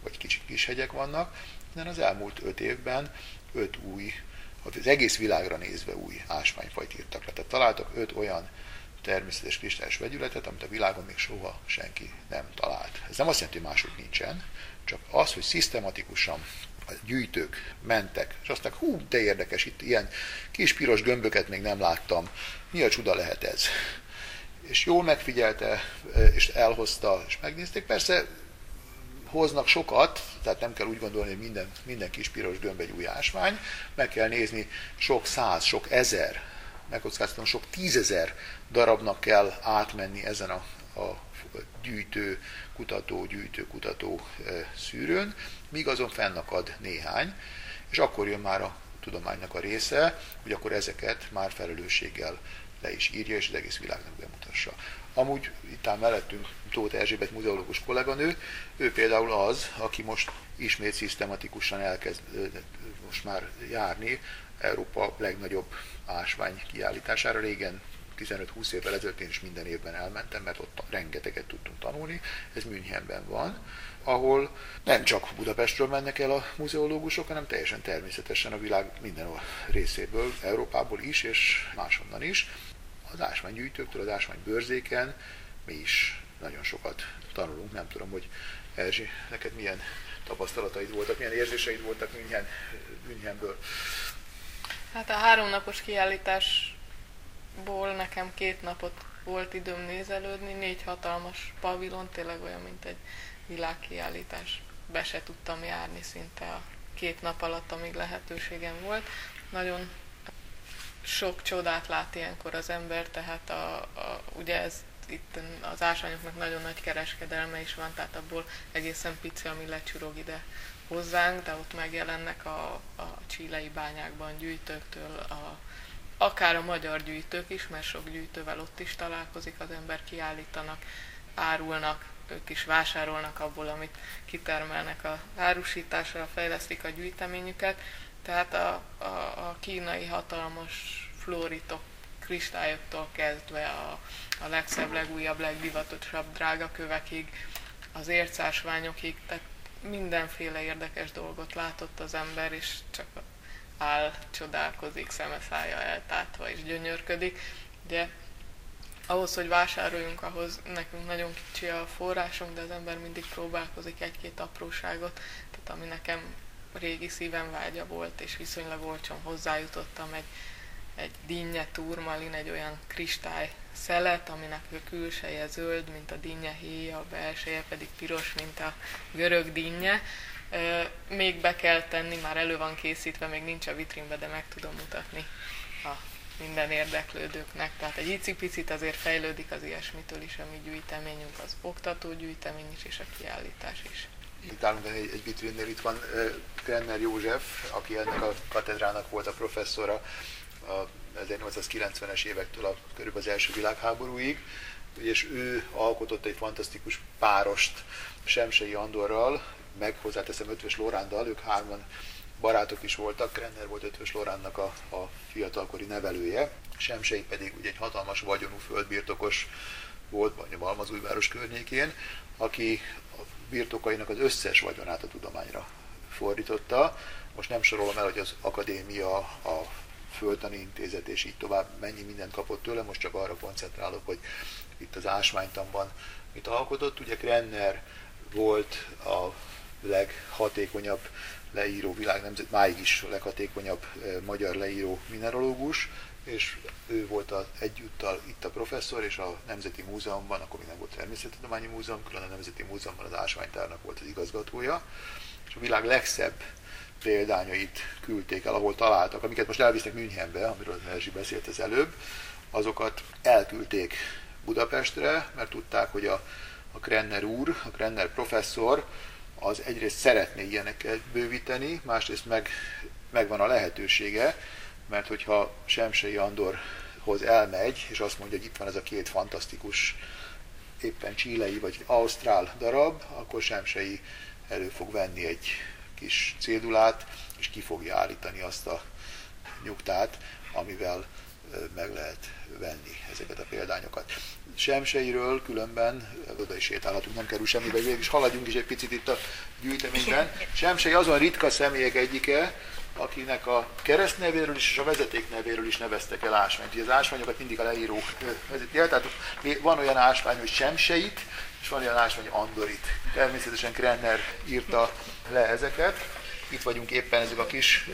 vagy kicsit kis hegyek vannak, de az elmúlt öt évben öt új, az egész világra nézve új ásványfajt írtak le. Tehát találtak öt olyan természetes kristályos vegyületet, amit a világon még soha senki nem talált. Ez nem azt jelenti, hogy máshogy nincsen, csak az, hogy szisztematikusan a gyűjtők mentek, és azt mondták, hú, de érdekes, itt ilyen kis piros gömböket még nem láttam, mi a csuda lehet ez? És jól megfigyelte, és elhozta, és megnézték. Persze hoznak sokat, tehát nem kell úgy gondolni, hogy minden, minden kis piros gömb egy új ásvány, meg kell nézni sok száz, sok ezer, megkockáztatom, sok tízezer darabnak kell átmenni ezen a, a gyűjtő, kutató, gyűjtő, kutató szűrőn, míg azon fennakad néhány, és akkor jön már a tudománynak a része, hogy akkor ezeket már felelősséggel le is írja, és az egész világnak bemutassa. Amúgy itt áll mellettünk Tóth Erzsébet muzeológus kolléganő, ő például az, aki most ismét szisztematikusan elkezd most már járni Európa legnagyobb ásvány kiállítására. Régen 15-20 évvel ezelőtt én is minden évben elmentem, mert ott rengeteget tudtunk tanulni. Ez Münchenben van, ahol nem csak Budapestről mennek el a muzeológusok, hanem teljesen természetesen a világ minden részéből, Európából is, és máshonnan is. Az ásványgyűjtőktől, az ásványbőrzéken mi is nagyon sokat tanulunk. Nem tudom, hogy Erzsi, neked milyen tapasztalataid voltak, milyen érzéseid voltak München, Münchenből? Hát a háromnapos kiállításból nekem két napot volt időm nézelődni, négy hatalmas pavilon, tényleg olyan, mint egy világkiállítás. Be se tudtam járni szinte a két nap alatt, amíg lehetőségem volt. Nagyon sok csodát lát ilyenkor az ember, tehát a, a, ugye ez itt az ásványoknak nagyon nagy kereskedelme is van, tehát abból egészen pici, ami lecsurog ide hozzánk, de ott megjelennek a, a csílei bányákban gyűjtőktől, a, akár a magyar gyűjtők is, mert sok gyűjtővel ott is találkozik az ember, kiállítanak, árulnak, ők is vásárolnak abból, amit kitermelnek a árusításra, fejlesztik a gyűjteményüket. Tehát a, a, a kínai hatalmas floritok, kristályoktól kezdve a, a legszebb, legújabb, legdivatosabb drágakövekig, az ércásványokig, tehát mindenféle érdekes dolgot látott az ember, és csak áll, csodálkozik, szeme szája eltátva és gyönyörködik. Ugye ahhoz, hogy vásároljunk, ahhoz nekünk nagyon kicsi a forrásunk, de az ember mindig próbálkozik egy-két apróságot, tehát ami nekem régi szívem vágya volt, és viszonylag olcsón hozzájutottam egy, egy dinnye turmalin, egy olyan kristály szelet, aminek a külseje zöld, mint a dinnye héja, a belseje pedig piros, mint a görög dinnye. Még be kell tenni, már elő van készítve, még nincs a vitrínbe, de meg tudom mutatni a minden érdeklődőknek. Tehát egy icipicit azért fejlődik az ilyesmitől is a mi gyűjteményünk, az oktató gyűjtemény is és a kiállítás is. Itt állunk egy, egy vitrinnél, itt van Krenner József, aki ennek a katedrának volt a professzora a 1890-es évektől a, körülbelül az első világháborúig, és ő alkotott egy fantasztikus párost Semsei Andorral, meg hozzáteszem Ötvös Lórándal, ők hárman barátok is voltak, Krenner volt Ötvös Loránnak a, a fiatalkori nevelője, Semsei pedig ugye egy hatalmas vagyonú földbirtokos volt, vagy a Balmazújváros környékén, aki birtokainak az összes vagyonát a tudományra fordította. Most nem sorolom el, hogy az akadémia, a Földtani Intézet és így tovább mennyi mindent kapott tőle, most csak arra koncentrálok, hogy itt az ásványtanban mit alkotott. Ugye Krenner volt a leghatékonyabb leíró világnemzet, máig is a leghatékonyabb magyar leíró mineralógus, és ő volt a, egyúttal itt a professzor, és a Nemzeti Múzeumban, akkor még nem volt Természettudományi Múzeum, külön a Nemzeti Múzeumban az ásványtárnak volt az igazgatója, és a világ legszebb példányait küldték el, ahol találtak, amiket most elvisznek Münchenbe, amiről Erzsi beszélt az előbb, azokat elküldték Budapestre, mert tudták, hogy a, a Krenner úr, a Krenner professzor az egyrészt szeretné ilyeneket bővíteni, másrészt meg, megvan a lehetősége, mert hogyha Semsei Andorhoz elmegy, és azt mondja, hogy itt van ez a két fantasztikus, éppen csílei vagy ausztrál darab, akkor Semsei elő fog venni egy kis cédulát, és ki fogja állítani azt a nyugtát, amivel meg lehet venni ezeket a példányokat. Semseiről különben, oda is sétálhatunk, nem kerül semmibe, végig is haladjunk is egy picit itt a gyűjteményben. Semsei azon ritka személyek egyike, akinek a keresztnevéről is és a vezeték nevéről is neveztek el ásványt. Az ásványokat mindig a leíró vezeti el, tehát van olyan ásvány, hogy Semseit, és van olyan ásvány, hogy Andorit. Természetesen Krenner írta le ezeket. Itt vagyunk éppen ezek a kis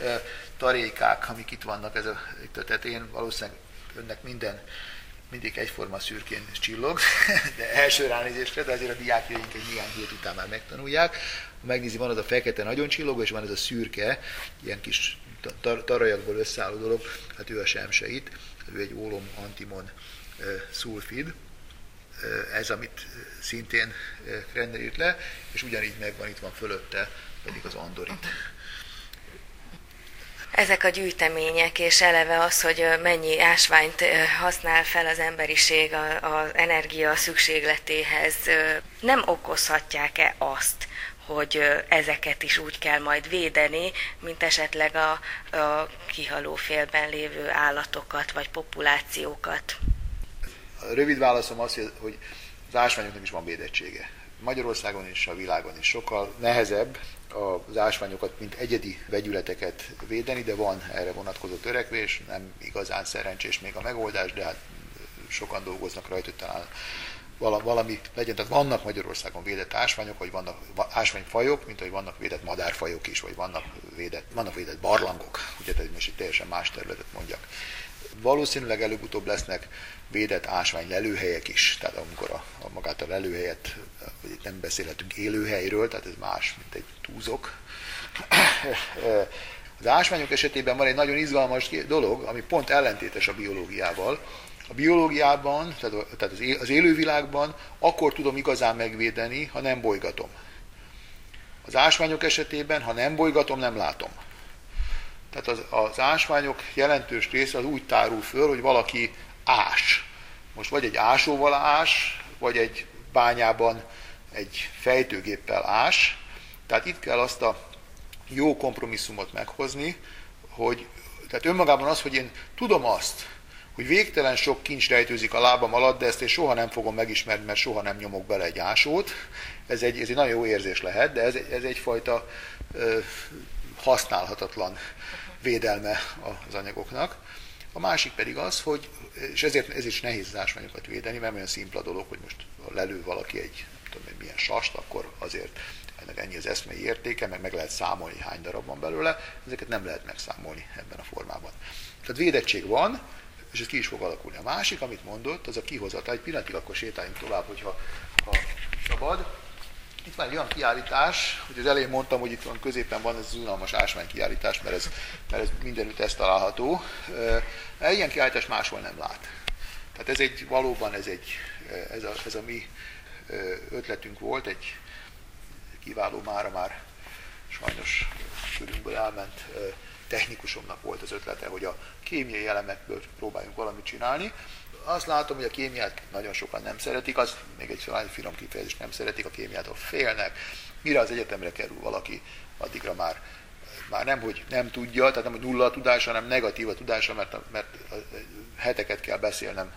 tarékák, amik itt vannak ez a, itt a tetén, valószínűleg önnek minden mindig egyforma szürkén csillog, de első ránézésre, de azért a diákjaink egy néhány hét után már megtanulják. Ha megnézi, van az a fekete nagyon csillogó, és van ez a szürke, ilyen kis tar- tarajakból összeálló dolog, hát ő a semseit, ő egy ólom antimon szulfid, ez, amit szintén Krenner írt le, és ugyanígy megvan, itt van fölötte pedig az andorit ezek a gyűjtemények, és eleve az, hogy mennyi ásványt használ fel az emberiség az energia szükségletéhez, nem okozhatják-e azt, hogy ezeket is úgy kell majd védeni, mint esetleg a, a kihaló félben lévő állatokat vagy populációkat? A rövid válaszom az, hogy az ásványoknak is van védettsége. Magyarországon és a világon is sokkal nehezebb az ásványokat, mint egyedi vegyületeket védeni, de van erre vonatkozó törekvés, nem igazán szerencsés még a megoldás, de hát sokan dolgoznak rajta, talán valami legyen. Tehát vannak Magyarországon védett ásványok, vagy vannak ásványfajok, mint ahogy vannak védett madárfajok is, vagy vannak védett, vannak védett barlangok. Ugye, tehát most egy teljesen más területet mondjak. Valószínűleg előbb-utóbb lesznek védett ásvány lelőhelyek is, tehát amikor a, a magát a lelőhelyet, itt nem beszélhetünk élőhelyről, tehát ez más, mint egy túzok. Az ásványok esetében van egy nagyon izgalmas dolog, ami pont ellentétes a biológiával, a biológiában, tehát az élővilágban akkor tudom igazán megvédeni, ha nem bolygatom. Az ásványok esetében, ha nem bolygatom, nem látom. Tehát az, az ásványok jelentős része az úgy tárul föl, hogy valaki ás. Most vagy egy ásóval ás, vagy egy bányában egy fejtőgéppel ás. Tehát itt kell azt a jó kompromisszumot meghozni, hogy tehát önmagában az, hogy én tudom azt, hogy végtelen sok kincs rejtőzik a lábam alatt, de ezt én soha nem fogom megismerni, mert soha nem nyomok bele egy ásót. Ez egy, ez egy nagyon jó érzés lehet, de ez, ez egyfajta ö, használhatatlan védelme az anyagoknak. A másik pedig az, hogy, és ezért, ezért is nehéz az ásványokat védeni, mert olyan szimpla dolog, hogy most lelő valaki egy, tudom milyen sast, akkor azért ennek ennyi az eszmei értéke, meg meg lehet számolni, hány darab van belőle, ezeket nem lehet megszámolni ebben a formában. Tehát védettség van, és ez ki is fog alakulni. A másik, amit mondott, az a kihozata. Egy pillanatig akkor sétáljunk tovább, hogyha ha szabad. Itt van egy olyan kiállítás, hogy az elején mondtam, hogy itt van középen van ez az unalmas ásvány kiállítás, mert ez, mert ez mindenütt ezt található. E, ilyen kiállítás máshol nem lát. Tehát ez egy, valóban ez, egy, ez, a, ez a mi ötletünk volt, egy kiváló mára már sajnos körünkből elment technikusomnak volt az ötlete, hogy a kémiai elemekből próbáljunk valamit csinálni. Azt látom, hogy a kémiát nagyon sokan nem szeretik, az még egy finom kifejezés nem szeretik, a kémiától félnek. Mire az egyetemre kerül valaki, addigra már már nem, hogy nem tudja, tehát nem, hogy nulla a tudása, hanem negatív a tudása, mert, mert heteket kell beszélnem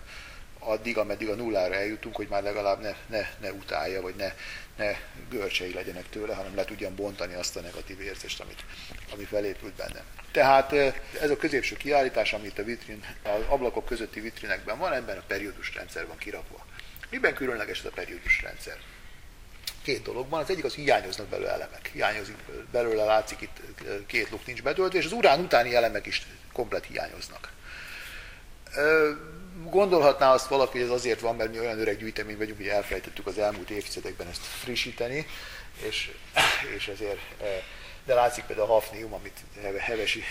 addig, ameddig a nullára eljutunk, hogy már legalább ne, ne, ne utálja, vagy ne, ne görcsei legyenek tőle, hanem le tudjam bontani azt a negatív érzést, amit, ami felépült bennem. Tehát ez a középső kiállítás, amit a vitrin, az ablakok közötti vitrinekben van, ebben a periódus rendszer van kirakva. Miben különleges ez a periódus rendszer? Két dologban. Az egyik az, hiányoznak belőle elemek. Hiányozik belőle, látszik itt két luk nincs betöltve, és az urán utáni elemek is komplet hiányoznak. Gondolhatná azt valaki, hogy ez azért van, mert mi olyan öreg gyűjtemény vagyunk, hogy elfelejtettük az elmúlt évtizedekben ezt frissíteni, és, és ezért de látszik például a hafnium, amit Hevesi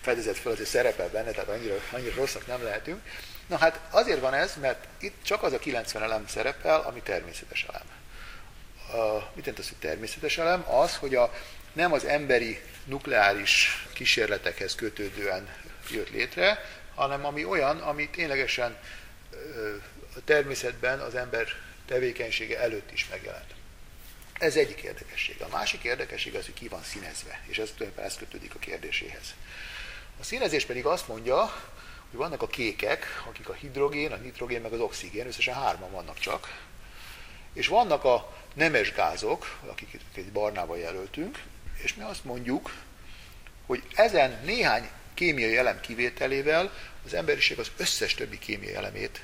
fedezett fel, azért szerepel benne, tehát annyira, annyira rosszak nem lehetünk. Na hát azért van ez, mert itt csak az a 90 elem szerepel, ami természetes elem. Mit jelent az, hogy természetes elem? Az, hogy a, nem az emberi nukleáris kísérletekhez kötődően jött létre, hanem ami olyan, ami ténylegesen a természetben az ember tevékenysége előtt is megjelent. Ez egyik érdekesség. A másik érdekesség az, hogy ki van színezve, és ez tulajdonképpen ez kötődik a kérdéséhez. A színezés pedig azt mondja, hogy vannak a kékek, akik a hidrogén, a nitrogén, meg az oxigén, összesen hárman vannak csak, és vannak a nemes gázok, akiket barnával jelöltünk, és mi azt mondjuk, hogy ezen néhány kémiai elem kivételével az emberiség az összes többi kémiai elemét,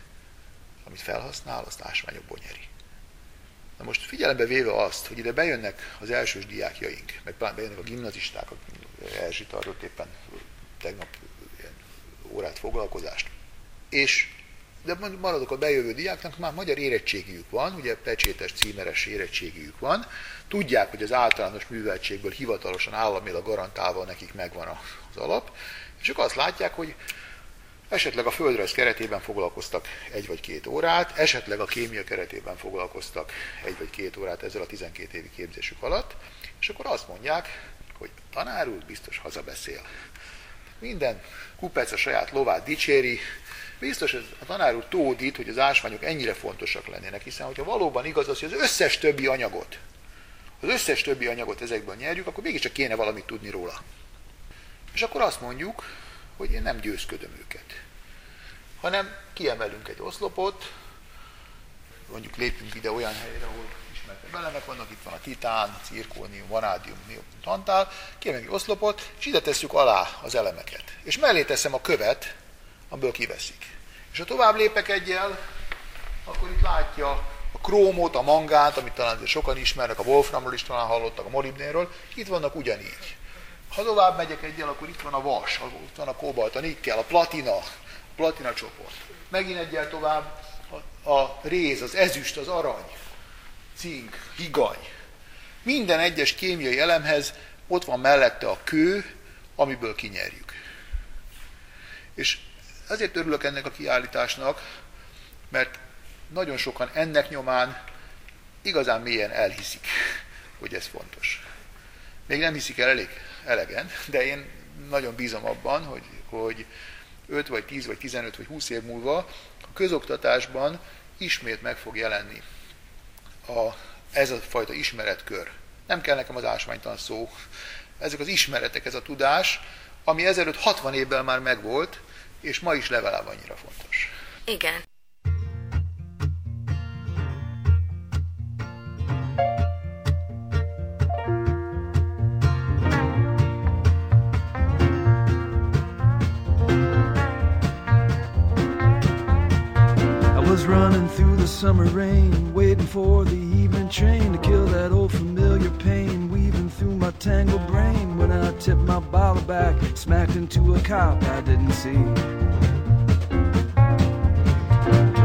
amit felhasznál, azt ásványokból nyeri. Na most figyelembe véve azt, hogy ide bejönnek az elsős diákjaink, meg bejönnek a gimnazisták, Erzsi tartott éppen tegnap ilyen órát foglalkozást, és de maradok a bejövő diáknak, már magyar érettségiük van, ugye pecsétes, címeres érettségiük van, tudják, hogy az általános műveltségből hivatalosan államilag garantálva nekik megvan az alap, és ők azt látják, hogy Esetleg a földrajz keretében foglalkoztak egy vagy két órát, esetleg a kémia keretében foglalkoztak egy vagy két órát ezzel a 12 évi képzésük alatt, és akkor azt mondják, hogy tanár úr biztos hazabeszél. Minden kupec a saját lovát dicséri, biztos a tanár úr tódít, hogy az ásványok ennyire fontosak lennének, hiszen hogyha valóban igaz az, hogy az összes többi anyagot, az összes többi anyagot ezekből nyerjük, akkor mégiscsak kéne valamit tudni róla. És akkor azt mondjuk, hogy én nem győzködöm őket, hanem kiemelünk egy oszlopot, mondjuk lépünk ide olyan helyre, ahol ismertebb elemek vannak, itt van a titán, cirkónium, vanádium, tantál, kiemelünk egy oszlopot, és ide tesszük alá az elemeket. És mellé teszem a követ, amiből kiveszik. És ha tovább lépek egyel, akkor itt látja a krómot, a mangánt, amit talán sokan ismernek, a wolframról is talán hallottak, a molibdénről, itt vannak ugyanígy. Ha tovább megyek egyel, akkor itt van a vas, ott van a kobalt, a nikkel, a platina, a platina csoport. Megint egyel tovább a, a réz, az ezüst, az arany, cink, higany. Minden egyes kémiai elemhez ott van mellette a kő, amiből kinyerjük. És azért örülök ennek a kiállításnak, mert nagyon sokan ennek nyomán igazán mélyen elhiszik, hogy ez fontos. Még nem hiszik el elég elegen, de én nagyon bízom abban, hogy, hogy 5 vagy 10 vagy 15 vagy 20 év múlva a közoktatásban ismét meg fog jelenni a, ez a fajta ismeretkör. Nem kell nekem az ásványtan szó. Ezek az ismeretek, ez a tudás, ami ezelőtt 60 évvel már megvolt, és ma is legalább annyira fontos. Igen. The summer rain, waiting for the evening train to kill that old familiar pain, weaving through my tangled brain when I tipped my bottle back, smacked into a cop I didn't see.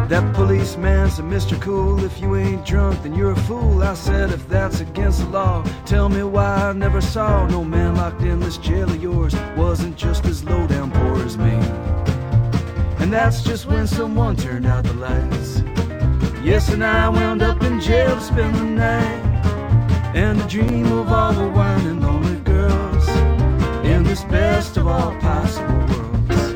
That policeman said, Mr. Cool, if you ain't drunk, then you're a fool. I said, if that's against the law, tell me why I never saw no man locked in this jail of yours. Wasn't just as low down poor as me. And that's just when someone turned out the lights. Yes, and I wound up in jail to spend the night. And to dream of all the wine and lonely girls in this best of all possible worlds.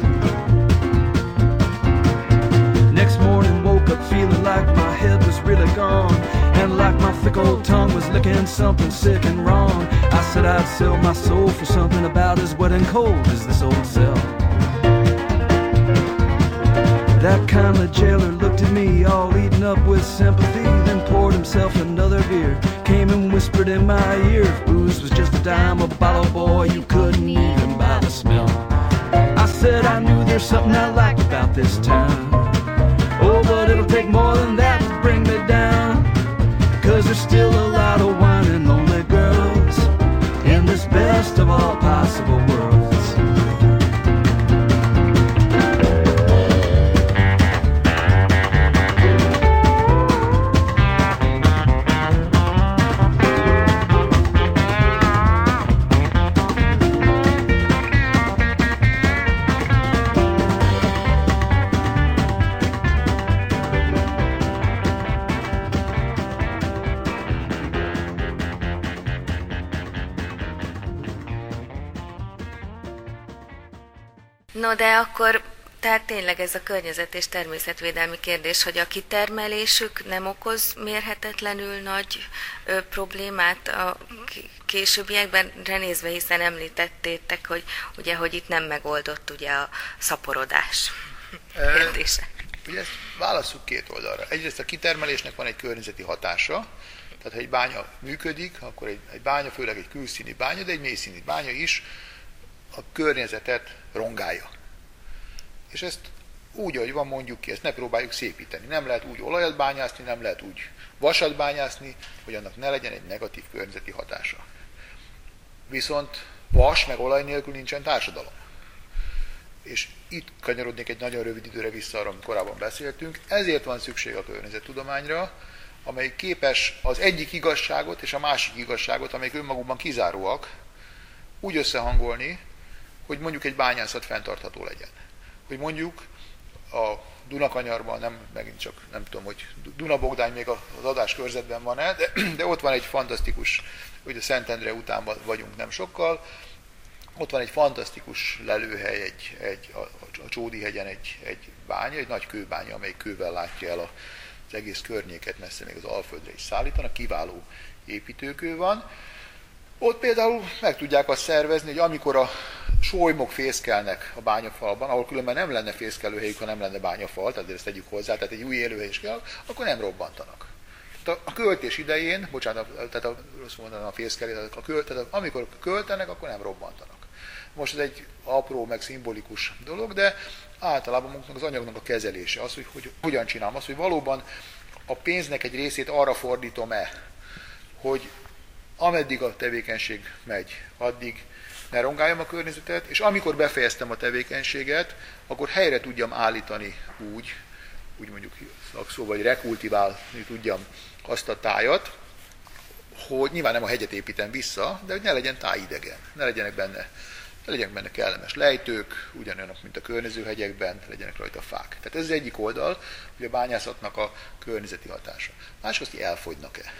Next morning, woke up feeling like my head was really gone. And like my thick old tongue was licking something sick and wrong. I said I'd sell my soul for something about as wet and cold as this old cell. That kind of jailer looked at me, all up with sympathy, then poured himself another beer. Came and whispered in my ear, if booze was just a dime a bottle, boy, you couldn't even buy the smell. I said I knew there's something I liked about this town. Oh, but it'll take more than that to bring me down. Cause there's still a tehát tényleg ez a környezet és természetvédelmi kérdés, hogy a kitermelésük nem okoz mérhetetlenül nagy ö, problémát a későbbiekben nézve, hiszen említettétek, hogy ugye, hogy itt nem megoldott ugye a szaporodás kérdése. Ugye ezt válaszuk két oldalra. Egyrészt a kitermelésnek van egy környezeti hatása, tehát ha egy bánya működik, akkor egy, egy bánya, főleg egy külszíni bánya, de egy mélyszíni bánya is a környezetet rongálja. És ezt úgy, ahogy van, mondjuk ki, ezt ne próbáljuk szépíteni. Nem lehet úgy olajat bányászni, nem lehet úgy vasat bányászni, hogy annak ne legyen egy negatív környezeti hatása. Viszont vas meg olaj nélkül nincsen társadalom. És itt kanyarodnék egy nagyon rövid időre vissza arra, amit korábban beszéltünk. Ezért van szükség a környezettudományra, amely képes az egyik igazságot és a másik igazságot, amelyek önmagukban kizáróak, úgy összehangolni, hogy mondjuk egy bányászat fenntartható legyen. Hogy mondjuk a Dunakanyarban, nem, megint csak nem tudom, hogy Dunabogdány még az adás körzetben van-e, de, de ott van egy fantasztikus, ugye Szentendre után vagyunk nem sokkal, ott van egy fantasztikus lelőhely, egy, egy, a, a Csódi hegyen egy, egy bánya, egy nagy kőbánya, amely kővel látja el az egész környéket, messze még az Alföldre is szállítanak, kiváló építőkő van. Ott például meg tudják azt szervezni, hogy amikor a solymok fészkelnek a bányafalban, ahol különben nem lenne fészkelőhelyük, ha nem lenne bányafal, tehát ezt tegyük hozzá, tehát egy új élőhely is kell, akkor nem robbantanak. A költés idején, bocsánat, tehát a, rossz mondanom a fészkelés, tehát, a költ, tehát amikor költenek, akkor nem robbantanak. Most ez egy apró, meg szimbolikus dolog, de általában az anyagnak a kezelése, az, hogy, hogy hogyan csinálom, az, hogy valóban a pénznek egy részét arra fordítom-e, hogy ameddig a tevékenység megy, addig ne rongáljam a környezetet, és amikor befejeztem a tevékenységet, akkor helyre tudjam állítani úgy, úgy mondjuk szakszó, vagy rekultiválni tudjam azt a tájat, hogy nyilván nem a hegyet építem vissza, de hogy ne legyen tájidegen, ne legyenek benne, ne legyenek benne kellemes lejtők, ugyanolyanok, mint a környező hegyekben, legyenek rajta fák. Tehát ez az egyik oldal, hogy a bányászatnak a környezeti hatása. Másik azt, hogy elfogynak-e.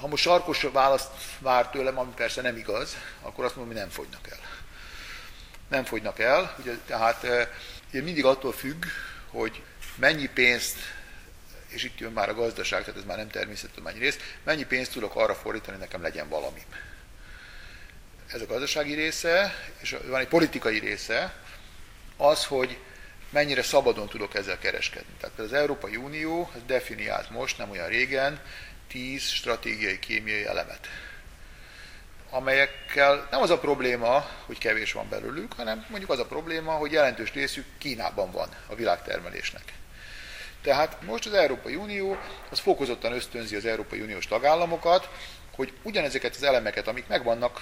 Ha most sarkos választ vár tőlem, ami persze nem igaz, akkor azt mondom, hogy nem fogynak el. Nem fogynak el, ugye, tehát eh, mindig attól függ, hogy mennyi pénzt és itt jön már a gazdaság, tehát ez már nem természettudományi rész, mennyi pénzt tudok arra fordítani, hogy nekem legyen valami. Ez a gazdasági része, és van egy politikai része, az, hogy mennyire szabadon tudok ezzel kereskedni. Tehát az Európai Unió az definiált most, nem olyan régen, tíz stratégiai kémiai elemet, amelyekkel nem az a probléma, hogy kevés van belőlük, hanem mondjuk az a probléma, hogy jelentős részük Kínában van a világtermelésnek. Tehát most az Európai Unió az fokozottan ösztönzi az Európai Uniós tagállamokat, hogy ugyanezeket az elemeket, amik megvannak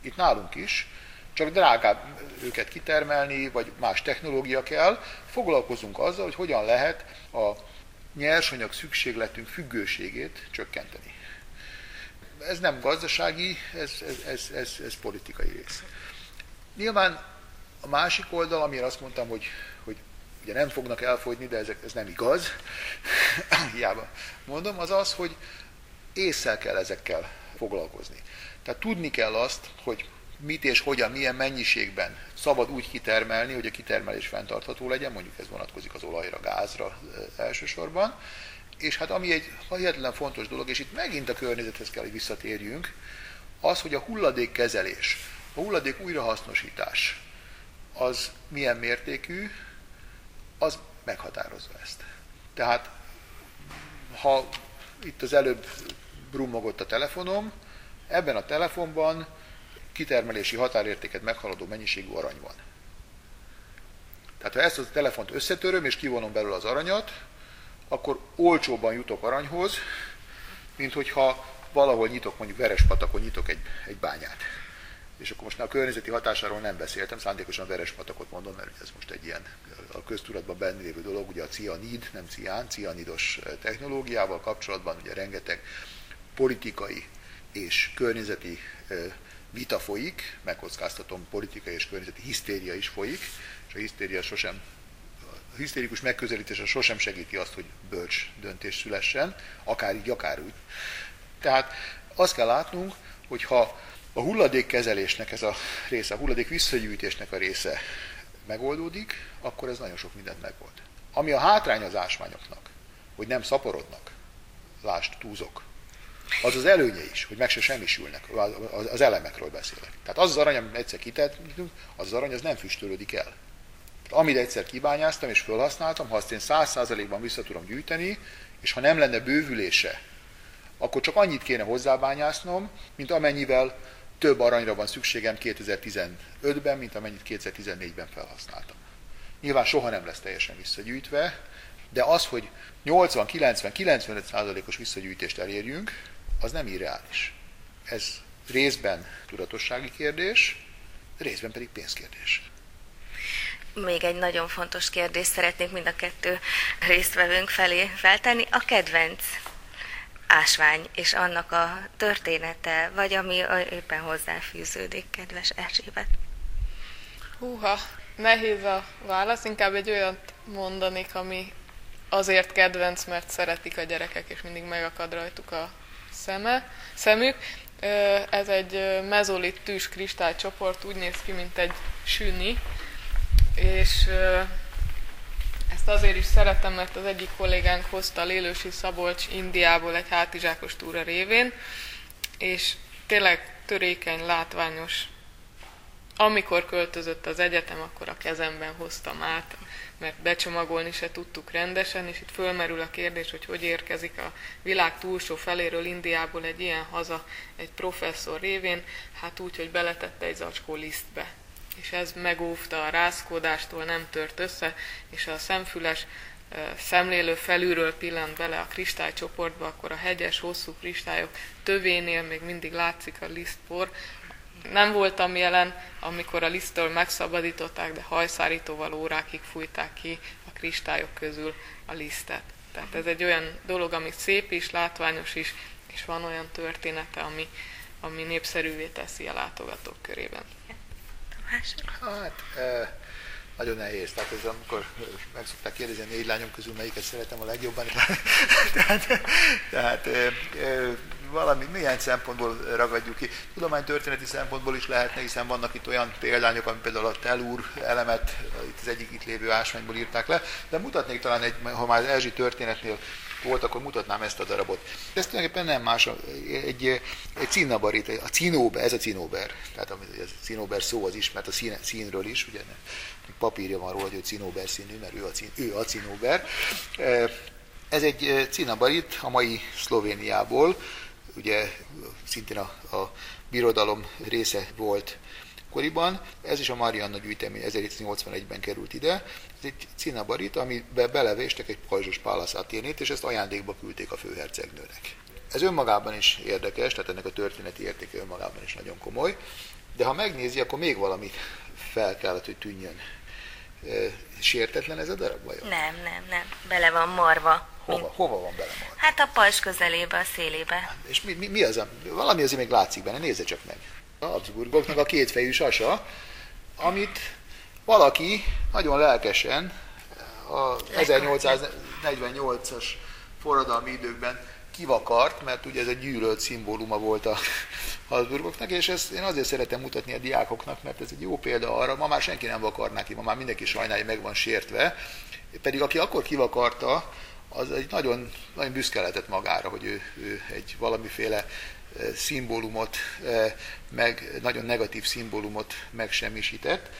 itt nálunk is, csak drágább őket kitermelni, vagy más technológia kell, foglalkozunk azzal, hogy hogyan lehet a nyersanyag szükségletünk függőségét csökkenteni. Ez nem gazdasági, ez, ez, ez, ez, ez politikai rész. Nyilván a másik oldal, amire azt mondtam, hogy ugye nem fognak elfogyni, de ezek, ez nem igaz, hiába mondom, az az, hogy észszel kell ezekkel foglalkozni. Tehát tudni kell azt, hogy mit és hogyan, milyen mennyiségben szabad úgy kitermelni, hogy a kitermelés fenntartható legyen, mondjuk ez vonatkozik az olajra, gázra elsősorban. És hát ami egy hihetetlen fontos dolog, és itt megint a környezethez kell, hogy visszatérjünk, az, hogy a hulladékkezelés, a hulladék újrahasznosítás az milyen mértékű, az meghatározza ezt. Tehát, ha itt az előbb brummogott a telefonom, ebben a telefonban kitermelési határértéket meghaladó mennyiségű arany van. Tehát ha ezt a telefont összetöröm és kivonom belőle az aranyat, akkor olcsóbban jutok aranyhoz, mint hogyha valahol nyitok, mondjuk Verespatakon nyitok egy, egy bányát és akkor most a környezeti hatásáról nem beszéltem, szándékosan veres patakot mondom, mert ez most egy ilyen a köztudatban benne lévő dolog, ugye a cianid, nem cián, cianidos technológiával kapcsolatban ugye rengeteg politikai és környezeti vita folyik, megkockáztatom, politikai és környezeti hisztéria is folyik, és a hisztéria sosem a hisztérikus megközelítése sosem segíti azt, hogy bölcs döntés szülessen, akár így, akár úgy. Tehát azt kell látnunk, hogy ha a hulladékkezelésnek ez a része, a hulladék visszagyűjtésnek a része megoldódik, akkor ez nagyon sok mindent megold. Ami a hátrány az ásványoknak, hogy nem szaporodnak, lást túzok, az az előnye is, hogy meg se semmisülnek, az elemekről beszélek. Tehát az az arany, amit egyszer kitettünk, az az arany, az nem füstölődik el. Amit egyszer kibányáztam és felhasználtam, ha azt én száz százalékban vissza tudom gyűjteni, és ha nem lenne bővülése, akkor csak annyit kéne hozzábányásznom, mint amennyivel több aranyra van szükségem 2015-ben, mint amennyit 2014-ben felhasználtam. Nyilván soha nem lesz teljesen visszagyűjtve, de az, hogy 80-90-95 százalékos visszagyűjtést elérjünk, az nem irreális. Ez részben tudatossági kérdés, részben pedig pénzkérdés. Még egy nagyon fontos kérdést szeretnék mind a kettő résztvevőnk felé feltenni. A kedvenc ásvány és annak a története, vagy ami éppen hozzáfűződik, kedves Erzsébet? Húha, nehéz a válasz, inkább egy olyat mondanék, ami azért kedvenc, mert szeretik a gyerekek, és mindig megakad rajtuk a szeme, szemük. Ez egy mezolit tűs kristálycsoport, úgy néz ki, mint egy süni, és ezt azért is szeretem, mert az egyik kollégánk hozta Lélősi Szabolcs Indiából egy hátizsákos túra révén, és tényleg törékeny, látványos. Amikor költözött az egyetem, akkor a kezemben hoztam át, mert becsomagolni se tudtuk rendesen, és itt fölmerül a kérdés, hogy hogy érkezik a világ túlsó feléről Indiából egy ilyen haza, egy professzor révén, hát úgy, hogy beletette egy zacskó lisztbe és ez megóvta a rázkódástól, nem tört össze, és a szemfüles szemlélő felülről pillant bele a kristálycsoportba, akkor a hegyes, hosszú kristályok tövénél még mindig látszik a lisztpor. Nem voltam jelen, amikor a liszttől megszabadították, de hajszárítóval órákig fújták ki a kristályok közül a lisztet. Tehát ez egy olyan dolog, ami szép is, látványos is, és van olyan története, ami, ami népszerűvé teszi a látogatók körében. Hát, nagyon nehéz. Tehát ez amikor meg szokták kérdezni négy lányom közül, melyiket szeretem a legjobban. tehát, tehát valami milyen szempontból ragadjuk ki. Tudománytörténeti szempontból is lehetne, hiszen vannak itt olyan példányok, ami például a telúr elemet itt az egyik itt lévő ásványból írták le, de mutatnék talán, egy, ha már az Erzsi történetnél volt, akkor mutatnám ezt a darabot. Ez tulajdonképpen nem más, egy, egy cinnabarit, a cinóber, ez a cinóber, tehát a cinóber szó az ismert a szín, színről is, ugye papírja van róla, hogy ő cinóber színű, mert ő a, cín, ő a cinóber. Ez egy cinnabarit a mai Szlovéniából, ugye szintén a, a birodalom része volt koriban. Ez is a Marianna gyűjtemény 1781-ben került ide. Ez egy cinnabarit, amibe belevéstek egy pajzsos pálaszátérnét, és ezt ajándékba küldték a főhercegnőnek. Ez önmagában is érdekes, tehát ennek a történeti értéke önmagában is nagyon komoly, de ha megnézi, akkor még valami fel kellett, hogy tűnjön. Sértetlen ez a darab, vajon? Nem, nem, nem. Bele van marva. Hova, mint... hova van bele marva? Hát a pajzs közelébe, a szélébe. És mi, mi, mi az? A, valami azért még látszik benne, nézze csak meg. A Habsburgoknak a kétfejű sasa, amit valaki nagyon lelkesen a 1848-as forradalmi időkben kivakart, mert ugye ez egy gyűlölt szimbóluma volt a Habsburgoknak, és ezt én azért szeretem mutatni a diákoknak, mert ez egy jó példa arra, ma már senki nem vakarná ki, ma már mindenki sajnálja, meg van sértve, pedig aki akkor kivakarta, az egy nagyon, nagyon büszke lehetett magára, hogy ő, ő egy valamiféle szimbólumot, meg nagyon negatív szimbólumot megsemmisített,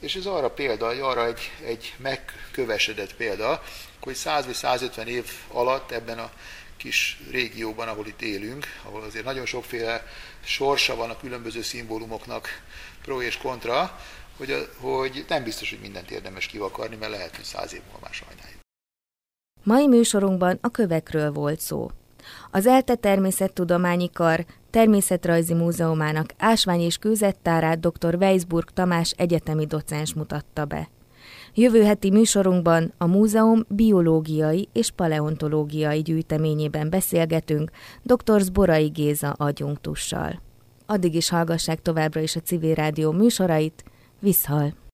és ez arra példa, arra egy, egy megkövesedett példa, hogy 100 vagy 150 év alatt ebben a kis régióban, ahol itt élünk, ahol azért nagyon sokféle sorsa van a különböző szimbólumoknak, pro és kontra, hogy, hogy nem biztos, hogy mindent érdemes kivakarni, mert lehet, hogy száz év múlva már sajnáljuk. Mai műsorunkban a kövekről volt szó. Az ELTE Természettudományi Kar Természetrajzi Múzeumának ásvány és kőzettárát dr. Weisburg Tamás egyetemi docens mutatta be. Jövő heti műsorunkban a múzeum biológiai és paleontológiai gyűjteményében beszélgetünk dr. Zborai Géza adjunktussal. Addig is hallgassák továbbra is a civil rádió műsorait, Viszhal!